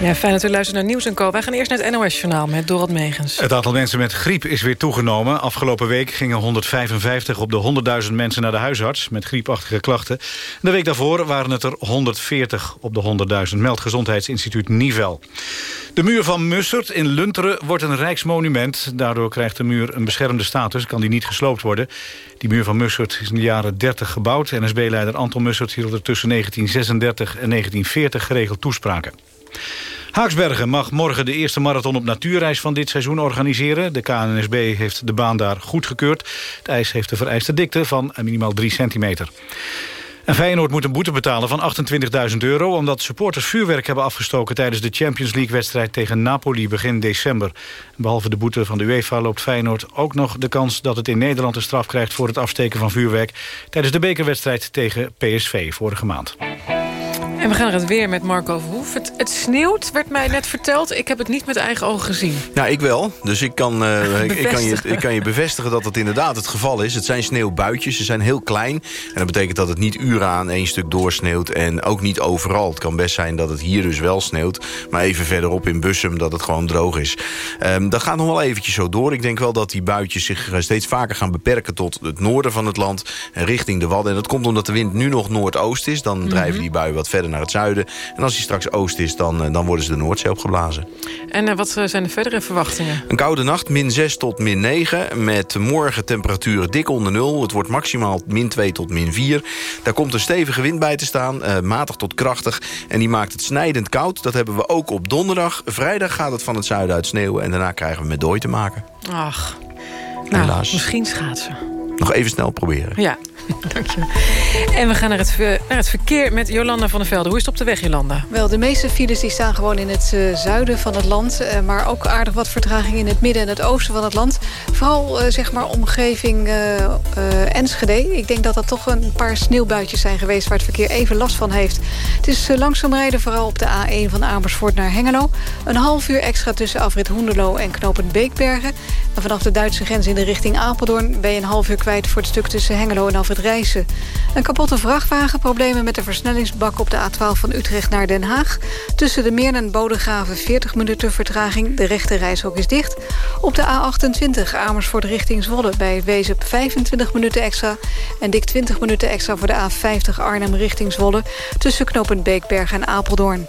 Speaker 2: Ja, fijn dat u luistert naar Nieuws en Co. Wij gaan eerst naar het NOS-journaal met Dorot Megens.
Speaker 3: Het aantal mensen met griep is weer toegenomen. Afgelopen week gingen 155 op de 100.000 mensen naar de huisarts... met griepachtige klachten. De week daarvoor waren het er 140 op de 100.000, meldt Gezondheidsinstituut Nivel. De muur van Mussert in Lunteren wordt een rijksmonument. Daardoor krijgt de muur een beschermde status, kan die niet gesloopt worden. Die muur van Mussert is in de jaren 30 gebouwd. NSB-leider Anton Mussert hield er tussen 1936 en 1940 geregeld toespraken. Haaksbergen mag morgen de eerste marathon op natuurreis van dit seizoen organiseren. De KNSB heeft de baan daar goedgekeurd. Het ijs heeft de vereiste dikte van minimaal 3 centimeter. En Feyenoord moet een boete betalen van 28.000 euro... omdat supporters vuurwerk hebben afgestoken... tijdens de Champions League-wedstrijd tegen Napoli begin december. Behalve de boete van de UEFA loopt Feyenoord ook nog de kans... dat het in Nederland een straf krijgt voor het afsteken van vuurwerk... tijdens de bekerwedstrijd tegen PSV vorige maand.
Speaker 2: En we gaan naar het weer met Marco Verhoef. Het, het sneeuwt, werd mij net verteld. Ik heb het niet met eigen ogen gezien.
Speaker 26: Nou, ik wel. Dus ik kan, uh, ik, ik, kan je, ik kan je bevestigen dat dat inderdaad het geval is. Het zijn sneeuwbuitjes, ze zijn heel klein. En dat betekent dat het niet uren aan één stuk doorsneeuwt. En ook niet overal. Het kan best zijn dat het hier dus wel sneeuwt. Maar even verderop in Bussum dat het gewoon droog is. Um, dat gaat nog wel eventjes zo door. Ik denk wel dat die buitjes zich steeds vaker gaan beperken... tot het noorden van het land en richting de Wadden. En dat komt omdat de wind nu nog noordoost is. Dan drijven
Speaker 2: Mhm.
Speaker 26: die buien wat verder naar het zuiden. En als die straks oost is, dan, eh, dan worden ze de Noordzee opgeblazen.
Speaker 2: En eh, wat eh, zijn de verdere verwachtingen?
Speaker 26: Een koude nacht, min 6 tot min 9. Met morgen temperaturen dik onder nul. Het wordt maximaal min 2 tot min 4. Daar komt een stevige wind bij te staan, eh, matig tot krachtig. En die maakt het snijdend koud. Dat hebben we ook op donderdag. Vrijdag gaat het van het zuiden uit sneeuwen. En daarna krijgen we met dooi te maken.
Speaker 2: Ach, nou,
Speaker 26: Helaas.
Speaker 2: misschien schaatsen.
Speaker 26: Nog even snel proberen.
Speaker 2: Ja, dankjewel. En we gaan naar het, het verkeer met Jolanda van der Velde. Hoe is het op de weg, Jolanda?
Speaker 7: Wel, de meeste files die staan gewoon in het eh, zuiden van het land. eh, maar ook aardig wat vertraging in het midden en het oosten van het land. Vooral eh, zeg maar omgeving Enschede. Ik denk dat dat toch een paar sneeuwbuitjes zijn geweest... waar het verkeer even last van heeft. Het is langzaam rijden vooral op de A1 van Amersfoort naar Hengelo. Een half uur extra tussen afrit Hoenderloo en knooppunt Beekbergen. En vanaf de Duitse grens in de richting Apeldoorn... ben je een half uur kwijt voor het stuk tussen Hengelo en Afrit Rijssen. Een kapotte vrachtwagen, problemen met de versnellingsbak op de A12 van Utrecht naar Den Haag. Tussen de Meern en Bodegraven 40 minuten vertraging. De rechte reishok is dicht. Op de A28 Amersfoort richting Zwolle bij Wezep 25 minuten extra. En dik 20 minuten extra voor de A50 Arnhem richting Zwolle. Tussen knooppunt Beekberg en Apeldoorn.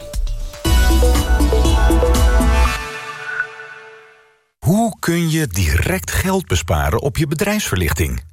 Speaker 11: Hoe kun je direct geld besparen op je bedrijfsverlichting?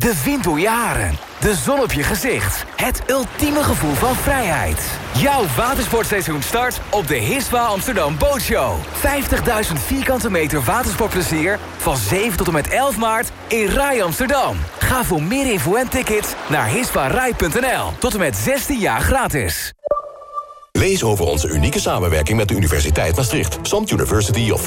Speaker 20: De wind door je haren, de zon op je gezicht. Het ultieme gevoel van vrijheid. Jouw watersportseizoen start op de Hiswa Amsterdam Bootshow. 50.000 vierkante meter watersportplezier van 7 tot en met 11 maart in Rai Amsterdam. Ga voor meer info en tickets naar hiswarai.nl. Tot en met 16 jaar gratis.
Speaker 8: Lees over onze unieke samenwerking met de Universiteit Maastricht. SOMT University of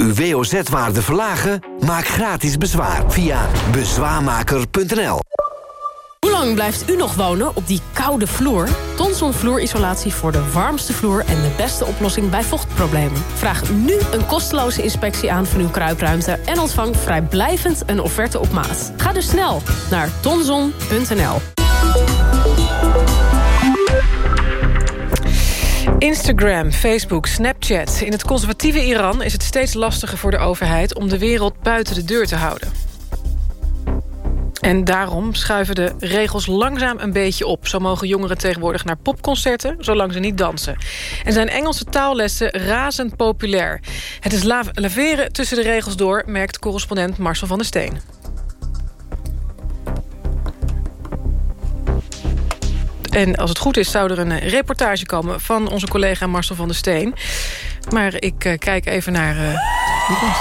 Speaker 20: Uw WOZ-waarde verlagen? Maak gratis bezwaar via bezwaarmaker.nl.
Speaker 27: Hoe lang blijft u nog wonen op die koude vloer? Tonson vloerisolatie voor de warmste vloer en de beste oplossing bij vochtproblemen. Vraag nu een kosteloze inspectie aan van uw kruipruimte en ontvang vrijblijvend een offerte op maat. Ga dus snel naar tonson.nl.
Speaker 2: Instagram, Facebook, Snapchat. In het conservatieve Iran is het steeds lastiger voor de overheid... om de wereld buiten de deur te houden. En daarom schuiven de regels langzaam een beetje op. Zo mogen jongeren tegenwoordig naar popconcerten... zolang ze niet dansen. En zijn Engelse taallessen razend populair. Het is la- laveren tussen de regels door... merkt correspondent Marcel van der Steen. En als het goed is, zou er een eh, reportage komen... van onze collega Marcel van der Steen. Maar ik eh, kijk even naar... komt?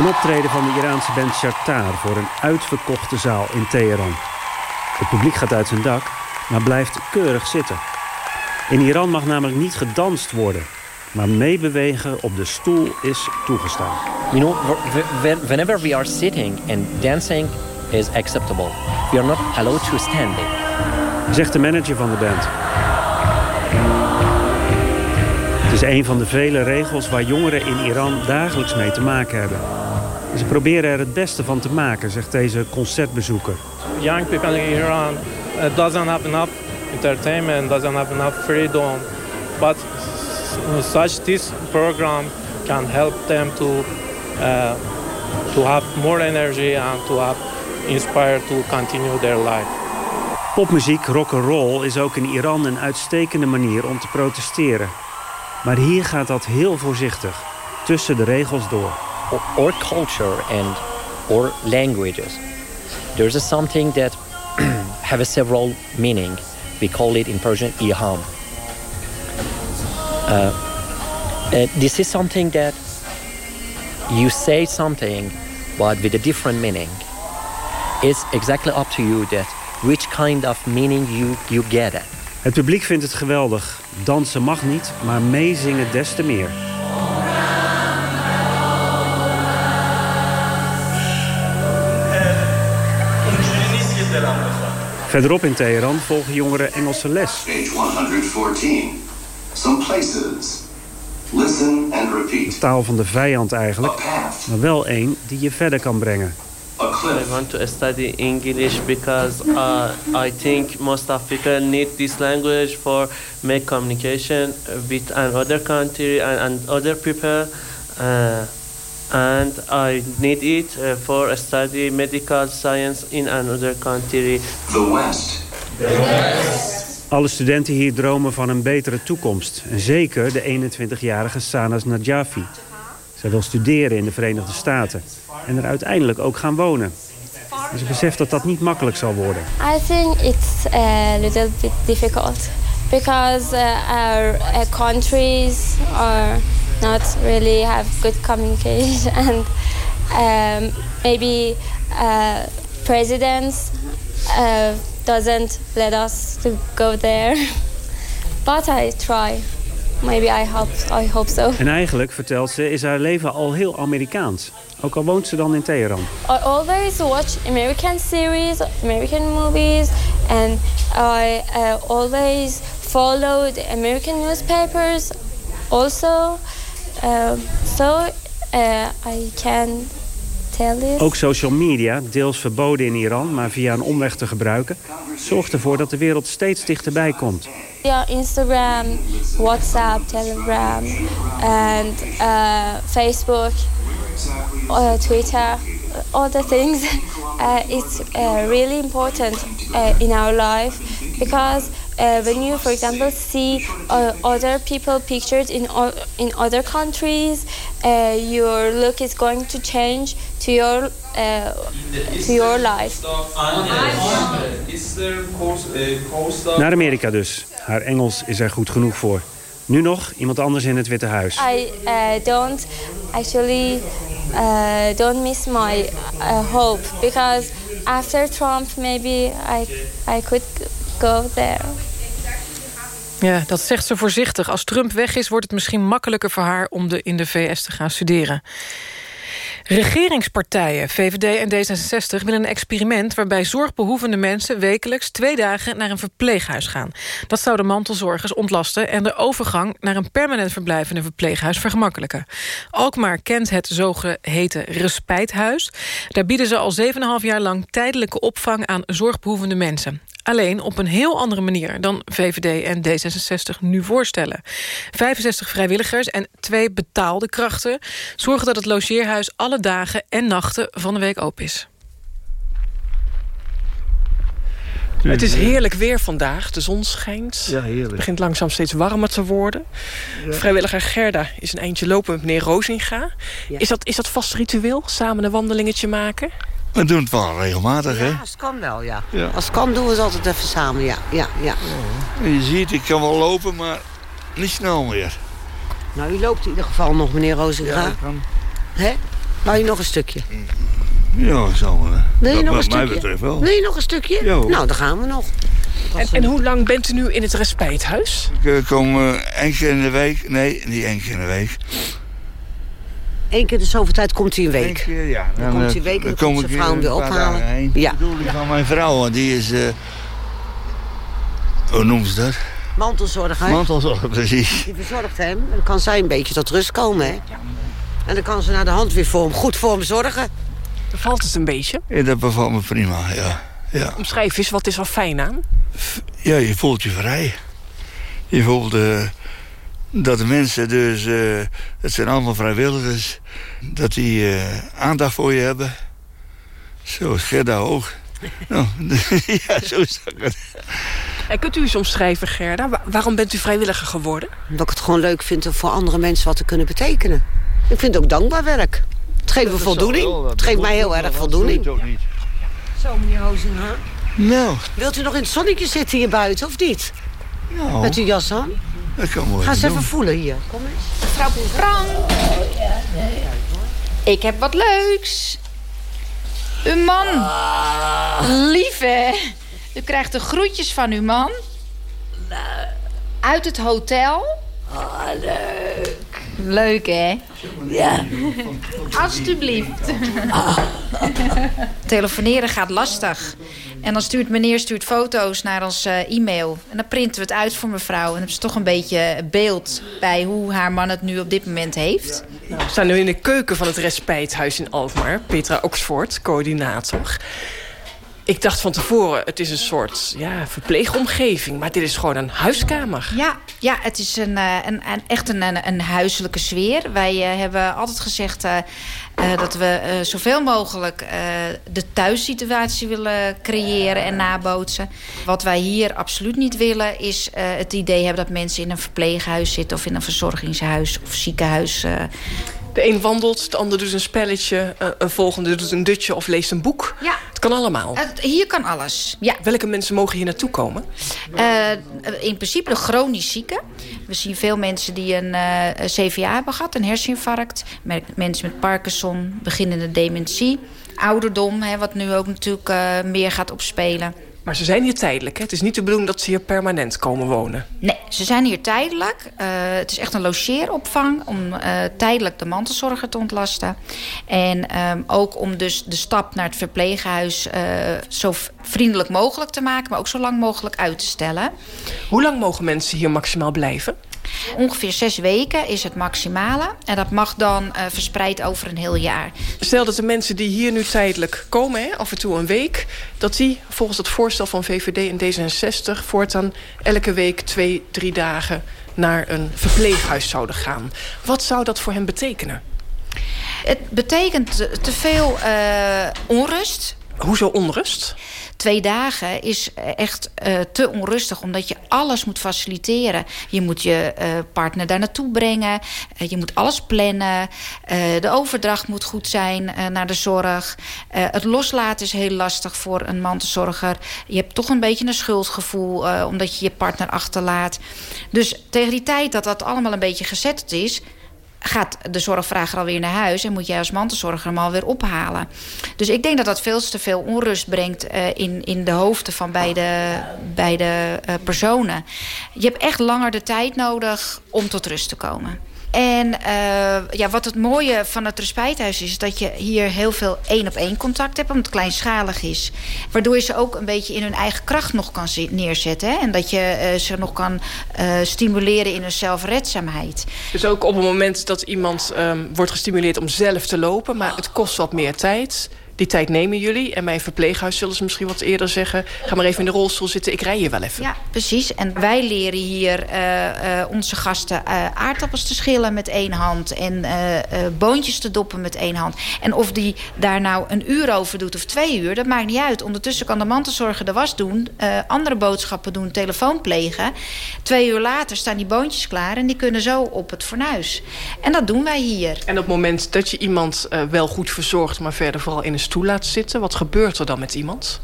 Speaker 28: Een optreden van de Iraanse band Shakhtar voor een uitverkochte zaal in Teheran. Het publiek gaat uit zijn dak, maar blijft keurig zitten. In Iran mag namelijk niet gedanst worden, maar meebewegen op de stoel is toegestaan.
Speaker 29: You know, wh- wh- whenever we are sitting and dancing is acceptable. We are not allowed to standing.
Speaker 28: Zegt de manager van de band. Het is een van de vele regels waar jongeren in Iran dagelijks mee te maken hebben. En Ze proberen er het beste van te maken, zegt deze concertbezoeker.
Speaker 30: young people in Iran doesn't have enough entertainment, doesn't have enough freedom. But such this program can help them to uh, to have more energy and to have inspired to continue their life.
Speaker 28: Popmuziek, rock and roll is ook in Iran een uitstekende manier om te protesteren. Maar hier gaat dat heel voorzichtig, tussen de regels door.
Speaker 29: Or, or culture and or languages. There's a something that have a several meaning. We call it in Persian ilham. Uh, uh, this is something that you say something, but with a different meaning. It's exactly up to you that which kind of meaning you, you get it.
Speaker 28: Het publiek vindt het geweldig. Dansen mag niet, maar meezingen des te meer. Verderop in Teheran volgen jongeren Engelse les.
Speaker 24: Page 114. Some places. Listen and repeat.
Speaker 28: De taal van de vijand eigenlijk, maar wel één die je verder kan brengen.
Speaker 31: I want to study English because uh, I think most people need this language for make communication with another country and, and other people. Uh, and I need it uh, for study medical science in another country.
Speaker 24: The West.
Speaker 28: Alle studenten hier dromen van een betere toekomst. En zeker de 21-jarige Sanas Najafi. Zij wil studeren in de Verenigde Staten. En er uiteindelijk ook gaan wonen. Ze beseft dat dat niet makkelijk zal worden.
Speaker 32: I think it's a little bit difficult because uh, our uh, countries are not really have good communication and um, maybe uh, presidents uh, doesn't let us to go there. But I try. Maybe I hope I hope so.
Speaker 28: En eigenlijk, vertelt ze, is haar leven al heel Amerikaans. Ook al woont ze dan in Teheran.
Speaker 32: I always watch American series, American movies, and I uh, always follow the American newspapers also. Um, so uh, I can
Speaker 28: Ook social media, deels verboden in Iran, maar via een omweg te gebruiken... zorgt ervoor dat de wereld steeds dichterbij komt.
Speaker 32: Yeah, Instagram, WhatsApp, Telegram, and uh, Facebook, uh, Twitter, all the things. Uh, it's uh, really important uh, in our life because uh, when you, for example, see uh, other people pictured in o- in other countries, uh, your look is going to change to your uh, to your life.
Speaker 28: Naar Amerika dus. Haar Engels is er goed genoeg voor. Nu nog iemand anders in het Witte Huis.
Speaker 32: I uh, don't actually uh, don't miss my uh, hope because after Trump maybe I I could go there.
Speaker 2: Ja, dat zegt ze voorzichtig. Als Trump weg is, wordt het misschien makkelijker voor haar... om de, in de VS te gaan studeren. Regeringspartijen, VVD en D66 willen een experiment... waarbij zorgbehoevende mensen wekelijks twee dagen naar een verpleeghuis gaan. Dat zou de mantelzorgers ontlasten... en de overgang naar een permanent verblijf in een verpleeghuis vergemakkelijken. Alkmaar kent het zogeheten respijthuis. Daar bieden ze al 7,5 jaar lang tijdelijke opvang aan zorgbehoevende mensen. Alleen op een heel andere manier dan VVD en D66 nu voorstellen. 65 vrijwilligers en twee betaalde krachten... zorgen dat het logeerhuis alle dagen en nachten van de week open is.
Speaker 33: Het is heerlijk weer vandaag. De zon schijnt.
Speaker 34: Ja, heerlijk.
Speaker 33: Het begint langzaam steeds warmer te worden. Vrijwilliger Gerda is een eindje lopen met meneer Rozinga. Is, dat, is dat vast ritueel? Samen een wandelingetje maken?
Speaker 34: We doen het wel regelmatig, hè?
Speaker 35: Als het kan wel, ja.
Speaker 34: Ja.
Speaker 35: Als het kan doen we het altijd even samen, ja. ja, ja.
Speaker 34: En je ziet, ik kan wel lopen, maar niet snel meer.
Speaker 35: Nou, u loopt in ieder geval nog, meneer Rozinga.
Speaker 34: Ja, ik kan.
Speaker 35: Hè? Wou je nog een stukje?
Speaker 34: Ja, zo.
Speaker 35: Wil je nog een
Speaker 34: wat mij
Speaker 35: stukje?
Speaker 34: betreft wel.
Speaker 35: Wil je nog een stukje?
Speaker 34: Ja,
Speaker 35: nou, dan gaan we nog.
Speaker 33: En, en hoe lang bent u nu in het respijthuis?
Speaker 34: Ik eh, kom eh, één keer in de week. Nee, niet één keer in de week.
Speaker 35: Eén keer de zoveel tijd komt hij een week.
Speaker 34: Eén keer, ja.
Speaker 35: Dan, komt hij een week en dan komt zijn vrouw hem weer ophalen. Ja.
Speaker 34: Ja. Van mijn vrouw, want die is... eh hoe noemen ze dat?
Speaker 35: Mantelzorger.
Speaker 34: Mantelzorger, precies.
Speaker 35: Die verzorgt hem. En dan kan zij een beetje tot rust komen, hè? En dan kan ze naar de hand weer voor hem, goed voor hem zorgen.
Speaker 33: Bevalt het een beetje?
Speaker 34: Ja, dat bevalt me prima, ja. ja.
Speaker 33: Omschrijf eens, wat is er fijn aan?
Speaker 34: Ja, je voelt je vrij. Je voelt eh, dat de mensen dus... eh, het zijn allemaal vrijwilligers. Dat die eh, aandacht voor je hebben. Zo is Gerda ook. nou, ja, zo is dat.
Speaker 33: En kunt u eens omschrijven, Gerda? Wa- waarom bent u vrijwilliger geworden?
Speaker 35: Omdat ik het gewoon leuk vind om voor andere mensen wat te kunnen betekenen. Ik vind het ook dankbaar werk. Het geeft me voldoening. Het geeft mij heel erg voldoening. Zo, meneer Rozinga.
Speaker 34: Nou.
Speaker 35: Wilt u nog in het zonnetje zitten hier buiten, of niet?
Speaker 34: Nou.
Speaker 35: Met uw jas aan?
Speaker 34: Dat kan mooi.
Speaker 35: Ga eens
Speaker 34: doen.
Speaker 35: even voelen hier. Kom eens.
Speaker 36: Mevrouw Frank. Ik heb wat leuks. Uw man. Lief, hè? U krijgt de groetjes van uw man. Uit het hotel.
Speaker 35: Leuk.
Speaker 36: Leuk, hè?
Speaker 35: Ja.
Speaker 36: Alsjeblieft. Telefoneren gaat lastig. En dan stuurt meneer stuurt foto's naar ons eh, e-mail. En dan printen we het uit voor mevrouw. En dan hebben ze toch een beetje beeld bij hoe haar man het nu op dit moment heeft.
Speaker 33: Nou, we staan nu in de keuken van het respijthuis in Alkmaar. Petra Oxford, coördinator. Ik dacht van tevoren, het is een soort ja, verpleegomgeving. Maar dit is gewoon een huiskamer.
Speaker 36: Ja, ja het is een, eh, een, een, echt een, een, huiselijke sfeer. Wij eh, hebben altijd gezegd eh, dat we zoveel mogelijk de thuissituatie willen creëren en nabootsen. Wat wij hier absoluut niet willen is het idee hebben dat mensen in een verpleeghuis zitten... of in een verzorgingshuis of ziekenhuis.
Speaker 33: De een wandelt, de ander doet een spelletje. eh, een volgende doet een dutje of leest een boek.
Speaker 36: Ja.
Speaker 33: Het kan allemaal.
Speaker 36: Hier kan alles, ja.
Speaker 33: Welke mensen mogen hier naartoe komen?
Speaker 36: Eh, in principe de chronisch zieken. We zien veel mensen die een eh, CVA hebben gehad, een herseninfarct. Mensen met Parkinson, beginnende dementie. Ouderdom, hè, wat nu ook natuurlijk meer gaat opspelen.
Speaker 33: Maar ze zijn hier tijdelijk. Hè? Het is niet de bedoeling dat ze hier permanent komen wonen.
Speaker 36: Nee, ze zijn hier tijdelijk. Eh, het is echt een logeeropvang om eh, tijdelijk de mantelzorger te ontlasten. En ehm, ook om dus de stap naar het verpleeghuis eh, zo vriendelijk mogelijk te maken... maar ook zo lang mogelijk uit te stellen.
Speaker 33: Hoe lang mogen mensen hier maximaal blijven?
Speaker 36: Ongeveer zes weken is het maximale. En dat mag dan eh, verspreid over een heel jaar.
Speaker 33: Stel dat de mensen die hier nu tijdelijk komen, hè, af en toe een week... dat die volgens het voorstel van VVD en D66... voortaan elke week twee, drie dagen naar een verpleeghuis zouden gaan. Wat zou dat voor hen betekenen?
Speaker 36: Het betekent te- te veel eh, onrust.
Speaker 33: Hoezo onrust?
Speaker 36: Twee dagen is echt uh, te onrustig... omdat je alles moet faciliteren. Je moet je uh, partner daar naartoe brengen. Uh, je moet alles plannen. de overdracht moet goed zijn naar de zorg. het loslaten is heel lastig voor een mantelzorger. Je hebt toch een beetje een schuldgevoel... omdat je je partner achterlaat. Dus tegen die tijd dat dat allemaal een beetje gezet is gaat de zorgvrager alweer naar huis... en moet jij als mantelzorger hem alweer ophalen. Dus ik denk dat dat veel te veel onrust brengt... Uh, in, in de hoofden van beide, beide uh, personen. Je hebt echt langer de tijd nodig om tot rust te komen. En uh, ja, wat het mooie van het respijthuis is... is dat je hier heel veel één-op-één contact hebt... omdat het kleinschalig is. Waardoor je ze ook een beetje in hun eigen kracht nog kan neerzetten. Hè? En dat je uh, ze nog kan uh, stimuleren in hun zelfredzaamheid.
Speaker 33: Dus ook op het moment dat iemand um, wordt gestimuleerd om zelf te lopen... maar het kost wat meer tijd die tijd nemen jullie. En bij een verpleeghuis zullen ze misschien wat eerder zeggen... ga maar even in de rolstoel zitten, ik rij je wel even.
Speaker 36: Ja, precies. En wij leren hier uh, uh, onze gasten uh, aardappels te schillen met één hand... en boontjes te doppen met één hand. En of die daar nou een uur over doet of twee uur, dat maakt niet uit. Ondertussen kan de mantelzorger de was doen, andere boodschappen doen, telefoon plegen. Twee uur later staan die boontjes klaar en die kunnen zo op het fornuis. En dat doen wij hier.
Speaker 33: En op het moment dat je iemand wel goed verzorgt... maar verder vooral in een stoel laat zitten... wat gebeurt er dan met iemand?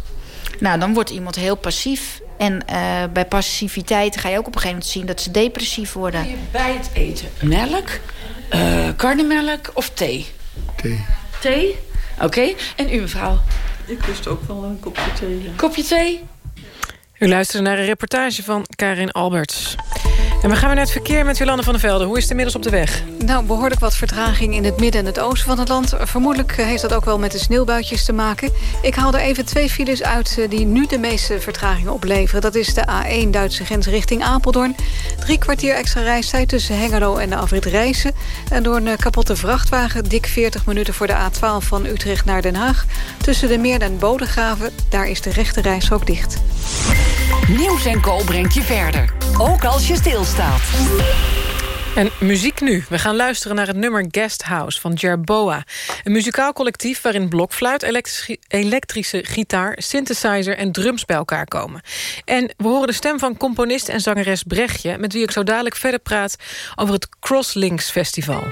Speaker 36: Nou, dan wordt iemand heel passief. En uh, bij passiviteit ga je ook op een gegeven moment zien... dat ze depressief worden.
Speaker 37: je bij het eten melk, uh, karnemelk of thee?
Speaker 34: Thee.
Speaker 37: Thee? Oké. Okay. En u mevrouw?
Speaker 38: Ik lust ook wel een kopje thee. Ja.
Speaker 37: Kopje thee?
Speaker 17: U luistert naar een reportage van Karin Alberts. En we gaan weer naar het verkeer met Jolande van der Velde. Hoe is het inmiddels op de weg?
Speaker 7: Nou, behoorlijk wat vertraging in het midden en het oosten van het land. Vermoedelijk heeft dat ook wel met de sneeuwbuitjes te maken. Ik haal er even twee files uit eh, die nu de meeste vertragingen opleveren. Dat is de A1 Duitse grens richting Apeldoorn. Drie kwartier extra reistijd tussen Hengelo en de afrit Rijssen. En door een eh, kapotte vrachtwagen dik 40 minuten voor de A12 van Utrecht naar Den Haag. Tussen de Meer en Bodegraven, daar is de rechte reis ook dicht.
Speaker 39: Nieuws en Co brengt je verder. Ook als je stilstaat.
Speaker 17: En muziek nu. We gaan luisteren naar het nummer Guest House van Jerboa. Een muzikaal collectief waarin blokfluit, elektrische, gitaar... synthesizer en drums bij elkaar komen. En we horen de stem van componist en zangeres Brechtje... met wie ik zo dadelijk verder praat over het Crosslinks Festival.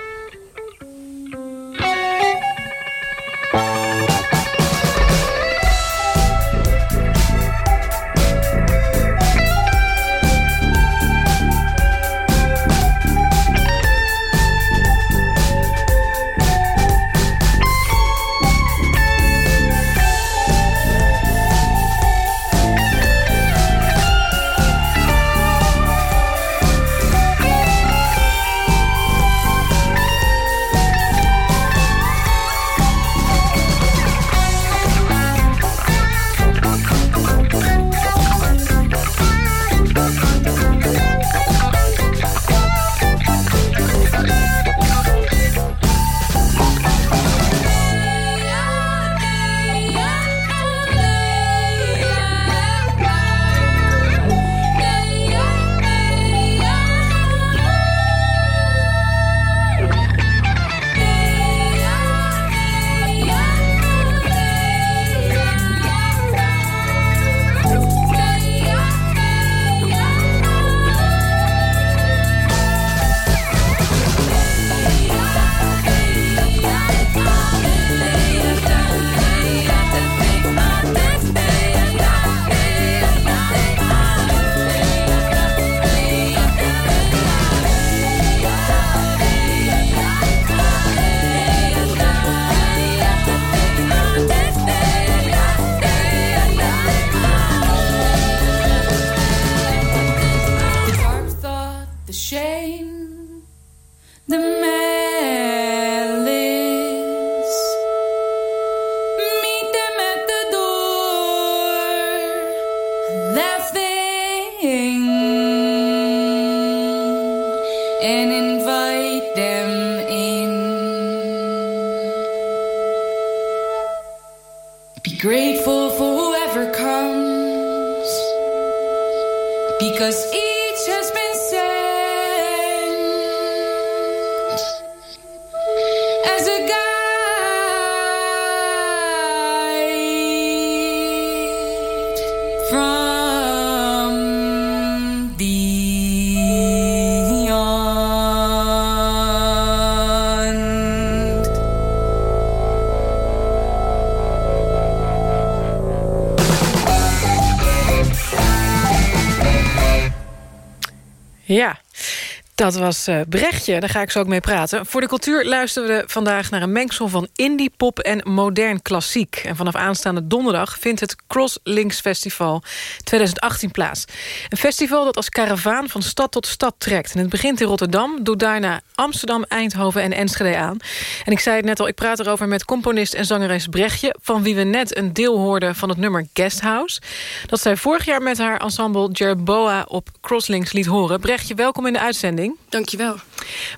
Speaker 2: Dat was uh, Brechtje, daar ga ik zo ook mee praten. Voor de cultuur luisteren we vandaag naar een mengsel van indie, pop en modern klassiek. En vanaf aanstaande donderdag vindt het Crosslinks Festival 2018 plaats. Een festival dat als karavaan van stad tot stad trekt. En het begint in Rotterdam, doet daarna Amsterdam, Eindhoven en Enschede aan. En ik zei het net al, ik praat erover met componist en zangeres Brechtje... van wie we net een deel hoorden van het nummer Guesthouse. Dat zij vorig jaar met haar ensemble Jerboa op Crosslinks liet horen. Brechtje, welkom in de uitzending.
Speaker 40: Dankjewel.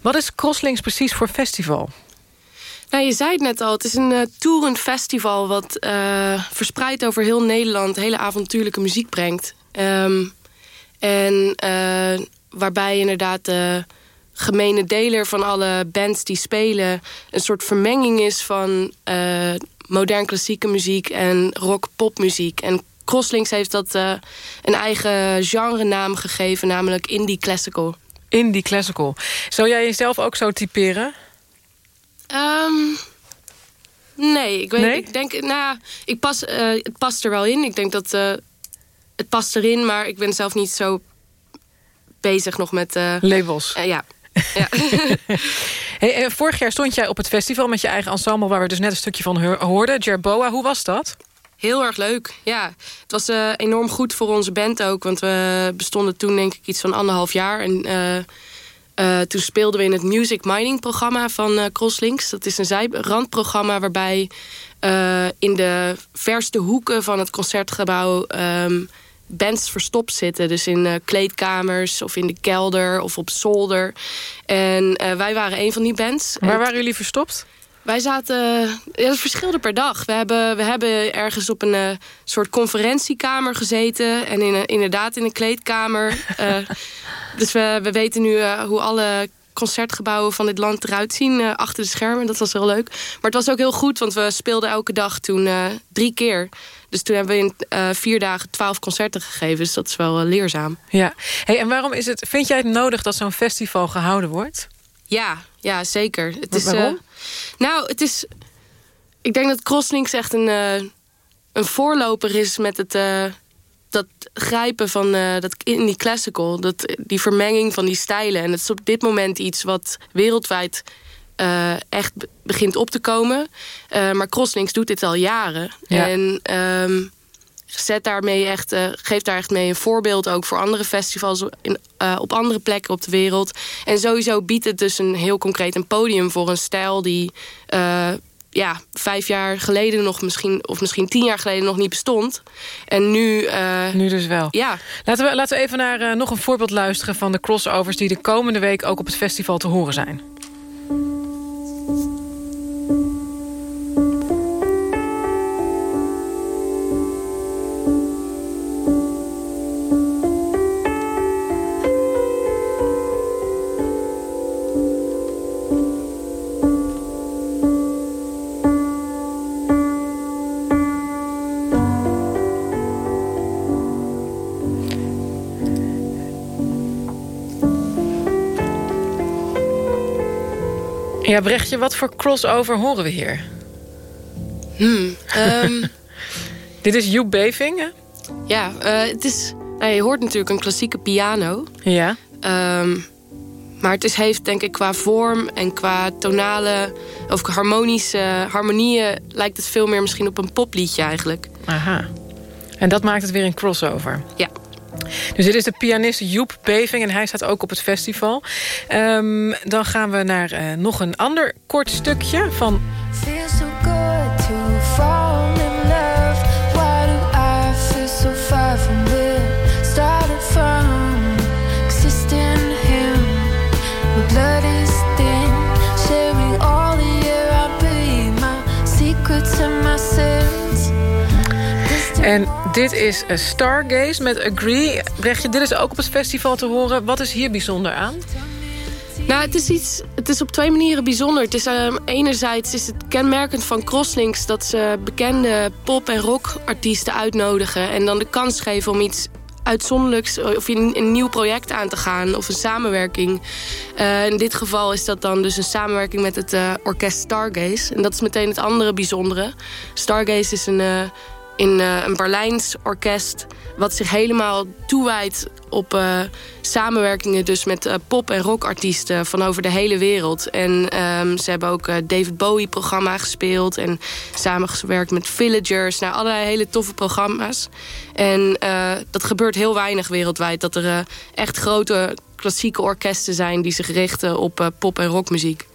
Speaker 2: Wat is Crosslinks precies voor festival?
Speaker 40: Nou, je zei het net al, het is een uh, toerend festival... wat uh, verspreid over heel Nederland hele avontuurlijke muziek brengt. Um, en uh, waarbij inderdaad de gemene deler van alle bands die spelen... een soort vermenging is van modern klassieke muziek en rock-popmuziek. En Crosslinks heeft dat een eigen genre-naam gegeven, namelijk indie classical.
Speaker 2: Indie classical. Zou jij jezelf ook zo typeren?
Speaker 40: Um, nee, ik, weet, nee? ik denk, nou, ik pas, uh, het past er wel in. Ik denk dat uh, het past erin, maar ik ben zelf niet zo bezig nog met... Uh,
Speaker 2: Labels.
Speaker 40: ja. ja.
Speaker 2: hey, vorig jaar stond jij op het festival met je eigen ensemble... waar we dus net een stukje van hoorden, Jerboa. Hoe was dat?
Speaker 40: Heel erg leuk, ja. Het was uh, enorm goed voor onze band ook. Want we bestonden toen denk ik iets van anderhalf jaar. En uh, uh, toen speelden we in het Music Mining programma van Crosslinks. Dat is een randprogramma waarbij in de verste hoeken van het concertgebouw... Um, bands verstopt zitten. Dus in kleedkamers of in de kelder of op zolder. En wij waren een van die bands.
Speaker 2: Waar waren jullie verstopt?
Speaker 40: Wij zaten... Ja, het verschilde per dag. We hebben, we hebben ergens op een uh, soort conferentiekamer gezeten. En in, uh, inderdaad in een kleedkamer. uh, dus we, we weten nu hoe alle concertgebouwen van dit land eruit zien achter de schermen. Dat was heel leuk. Maar het was ook heel goed, want we speelden elke dag toen drie keer. Dus toen hebben we in vier dagen twaalf concerten gegeven. Dus dat is wel leerzaam.
Speaker 2: Ja. Hey, en waarom is het, vind jij het nodig dat zo'n festival gehouden wordt?
Speaker 40: Ja, ja zeker. Het
Speaker 2: is, waarom?
Speaker 40: Nou, het is... Ik denk dat Crosslinks echt een, uh, een voorloper is met het... Uh, dat grijpen van uh, dat in die classical. Dat, die vermenging van die stijlen. En het is op dit moment iets wat wereldwijd echt begint op te komen. maar Crosslinks doet dit al jaren.
Speaker 2: Ja.
Speaker 40: En um, zet daarmee echt, uh, geeft daar echt mee een voorbeeld ook voor andere festivals in, uh, op andere plekken op de wereld. En sowieso biedt het dus een heel concreet een podium voor een stijl die uh, ja, vijf jaar geleden nog misschien, of misschien tien jaar geleden nog niet bestond. En nu...
Speaker 2: nu dus wel.
Speaker 40: Ja.
Speaker 2: Laten we, laten we even naar nog een voorbeeld luisteren van de crossovers die de komende week ook op het festival te horen zijn. Ja, Brechtje, wat voor crossover horen we hier?
Speaker 40: Hmm, um...
Speaker 2: Dit is Joep Beving, hè?
Speaker 40: Ja, uh, het is... Nou, je hoort natuurlijk een klassieke piano.
Speaker 2: Ja.
Speaker 40: Um, maar het is, heeft denk ik qua vorm en qua tonale... of harmonische harmonieën... lijkt het veel meer misschien op een popliedje eigenlijk.
Speaker 2: Aha. En dat maakt het weer een crossover?
Speaker 40: Ja.
Speaker 2: Dus dit is de pianist Joep Beving en hij staat ook op het festival. Um, dan gaan we naar uh, nog een ander kort stukje van... En dit is a Stargaze met Agree. Brechtje, dit is ook op het festival te horen. Wat is hier bijzonder aan?
Speaker 40: Nou, het is, iets, het is op twee manieren bijzonder. Het is, uh, enerzijds is het kenmerkend van Crosslinks... dat ze bekende pop- en rockartiesten uitnodigen... en dan de kans geven om iets uitzonderlijks... of een, een nieuw project aan te gaan of een samenwerking. Uh, in dit geval is dat dan dus een samenwerking met het uh, orkest Stargaze. En dat is meteen het andere bijzondere. Stargaze is een in eh, een Berlijns orkest... wat zich helemaal toewijdt op uh, samenwerkingen dus met uh, pop- en rockartiesten van over de hele wereld. En um, ze hebben ook David Bowie-programma gespeeld... en samengewerkt met Villagers, nou, allerlei hele toffe programma's. En dat gebeurt heel weinig wereldwijd, dat er echt grote klassieke orkesten zijn... die zich richten op pop- en rockmuziek.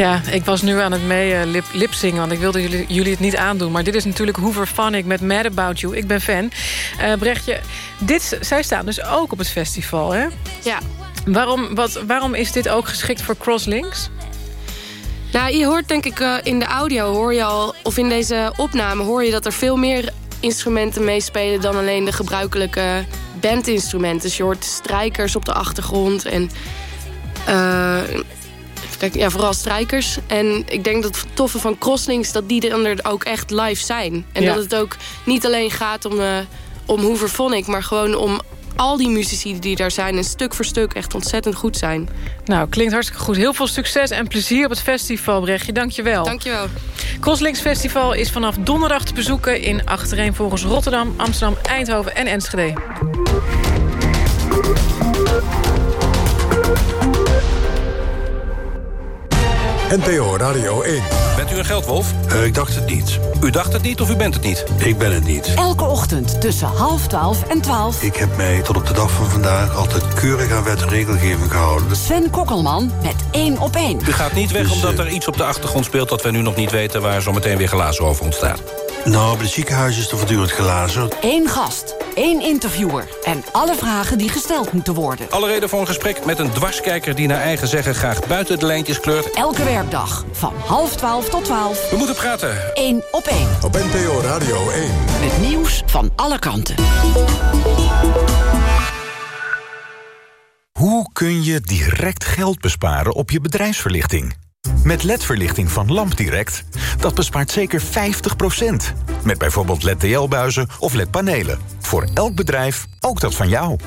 Speaker 2: Ja, ik was nu aan het mee uh, lip, lipzingen, want ik wilde jullie, jullie het niet aandoen. Maar dit is natuurlijk Hoover Phonic met Mad About You. Ik ben fan. Uh, Brechtje, dit, zij staan dus ook op het festival, hè?
Speaker 40: Ja.
Speaker 2: Waarom, wat, waarom is dit ook geschikt voor Crosslinks?
Speaker 40: Nou, je hoort denk ik uh, in de audio, hoor je al, of in deze opname... hoor je dat er veel meer instrumenten meespelen... dan alleen de gebruikelijke bandinstrumenten. Dus je hoort strijkers op de achtergrond en... Kijk, ja, vooral strijkers. En ik denk dat het toffe van Crosslinks... dat die er ook echt live zijn. En
Speaker 2: Ja.
Speaker 40: dat het ook niet alleen gaat om, eh om Hooverphonic... maar gewoon om al die muzici die daar zijn... en stuk voor stuk echt ontzettend goed zijn.
Speaker 2: Nou, klinkt hartstikke goed. Heel veel succes en plezier op het festival, Brechtje. Dank je wel.
Speaker 40: Dankjewel.
Speaker 2: Crosslinks Festival is vanaf donderdag te bezoeken... in achtereenvolgens Rotterdam, Amsterdam, Eindhoven en Enschede.
Speaker 1: NPO Radio 1.
Speaker 3: Bent u een geldwolf? ik dacht het niet. U dacht het niet of u bent het niet? Ik ben het niet.
Speaker 41: Elke ochtend tussen half twaalf en twaalf.
Speaker 1: Ik heb mij tot op de dag van vandaag altijd keurig aan wet en regelgeving gehouden.
Speaker 41: Sven Kokkelman met één op één.
Speaker 3: U gaat niet weg
Speaker 1: Dus,
Speaker 3: omdat
Speaker 1: eh,
Speaker 3: er iets op de achtergrond speelt... dat we nu nog niet weten waar zo meteen weer glazen over ontstaan.
Speaker 1: Nou, bij het ziekenhuis is er voortdurend glazen.
Speaker 41: Eén gast, één interviewer en alle vragen die gesteld moeten worden.
Speaker 3: Alle reden voor een gesprek met een dwarskijker... die naar eigen zeggen graag buiten de lijntjes kleurt.
Speaker 41: Elke werkdag van half twaalf tot twaalf.
Speaker 3: We moeten praten.
Speaker 41: Eén op één.
Speaker 1: Op NPO Radio 1.
Speaker 41: Met nieuws van alle kanten.
Speaker 11: Hoe kun je direct geld besparen op je bedrijfsverlichting? Met LED-verlichting van LampDirect, dat bespaart zeker 50%. Met bijvoorbeeld LED-TL-buizen of LED-panelen. Voor elk bedrijf, ook dat van jou.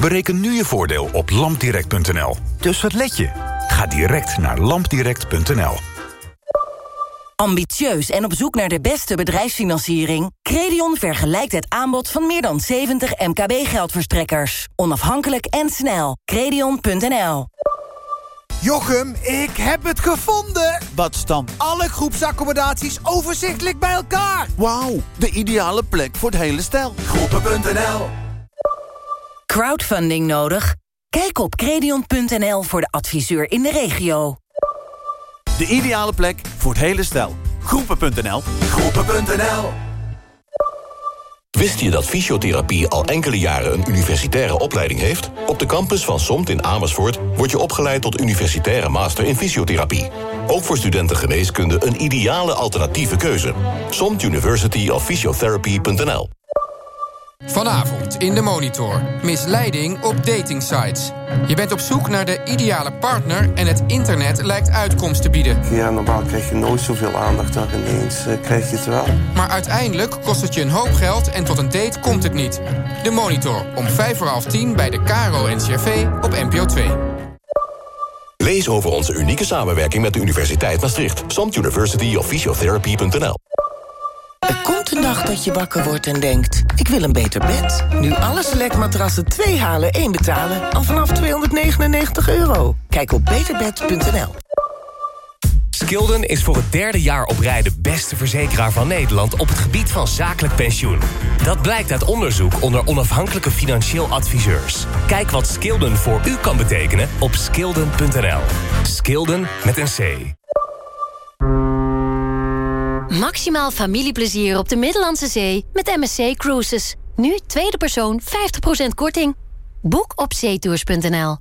Speaker 11: Bereken nu je voordeel op lampdirect.nl. Dus wat let je? Ga direct naar lampdirect.nl.
Speaker 37: Ambitieus en op zoek naar de beste bedrijfsfinanciering? Credion vergelijkt het aanbod van meer dan 70 MKB-geldverstrekkers. Onafhankelijk en snel. Credion.nl
Speaker 42: Jochem, ik heb het gevonden! Wat staan alle groepsaccommodaties overzichtelijk bij elkaar? Wauw, de ideale plek voor het hele stel. Groepen.nl
Speaker 37: Crowdfunding nodig? Kijk op credion.nl voor de adviseur in de regio.
Speaker 42: De ideale plek voor het hele stel. Groepen.nl Groepen.nl
Speaker 8: Wist je dat fysiotherapie al enkele jaren een universitaire opleiding heeft? Op de campus van SOMT in Amersfoort word je opgeleid tot universitaire master in fysiotherapie. Ook voor studenten geneeskunde een ideale alternatieve keuze. SOMT University of Physiotherapy.nl
Speaker 43: Vanavond in de Monitor. Misleiding op datingsites. Je bent op zoek naar de ideale partner en het internet lijkt uitkomst te bieden.
Speaker 44: Ja, normaal krijg je nooit zoveel aandacht, dan ineens eh, krijg je het wel.
Speaker 43: Maar uiteindelijk kost het je een hoop geld en tot een date komt het niet. De Monitor om vijf voor half tien bij de Caro NCRV op NPO 2.
Speaker 8: Lees over onze unieke samenwerking met de Universiteit Maastricht. SOMT University of Physiotherapy.nl
Speaker 45: Er komt een dag dat je wakker wordt en denkt... ik wil een beter bed. Nu alle selectmatrassen 2 halen, 1 betalen... al vanaf 299 euro. Kijk op beterbed.nl.
Speaker 10: Skilden is voor het derde jaar op rij de beste verzekeraar van Nederland op het gebied van zakelijk pensioen. Dat blijkt uit onderzoek onder onafhankelijke financieel adviseurs. Kijk wat Skilden voor u kan betekenen op skilden.nl. Skilden met een C.
Speaker 9: Maximaal familieplezier op de Middellandse Zee met MSC Cruises. Nu tweede persoon 50% korting. Boek op zeetours.nl.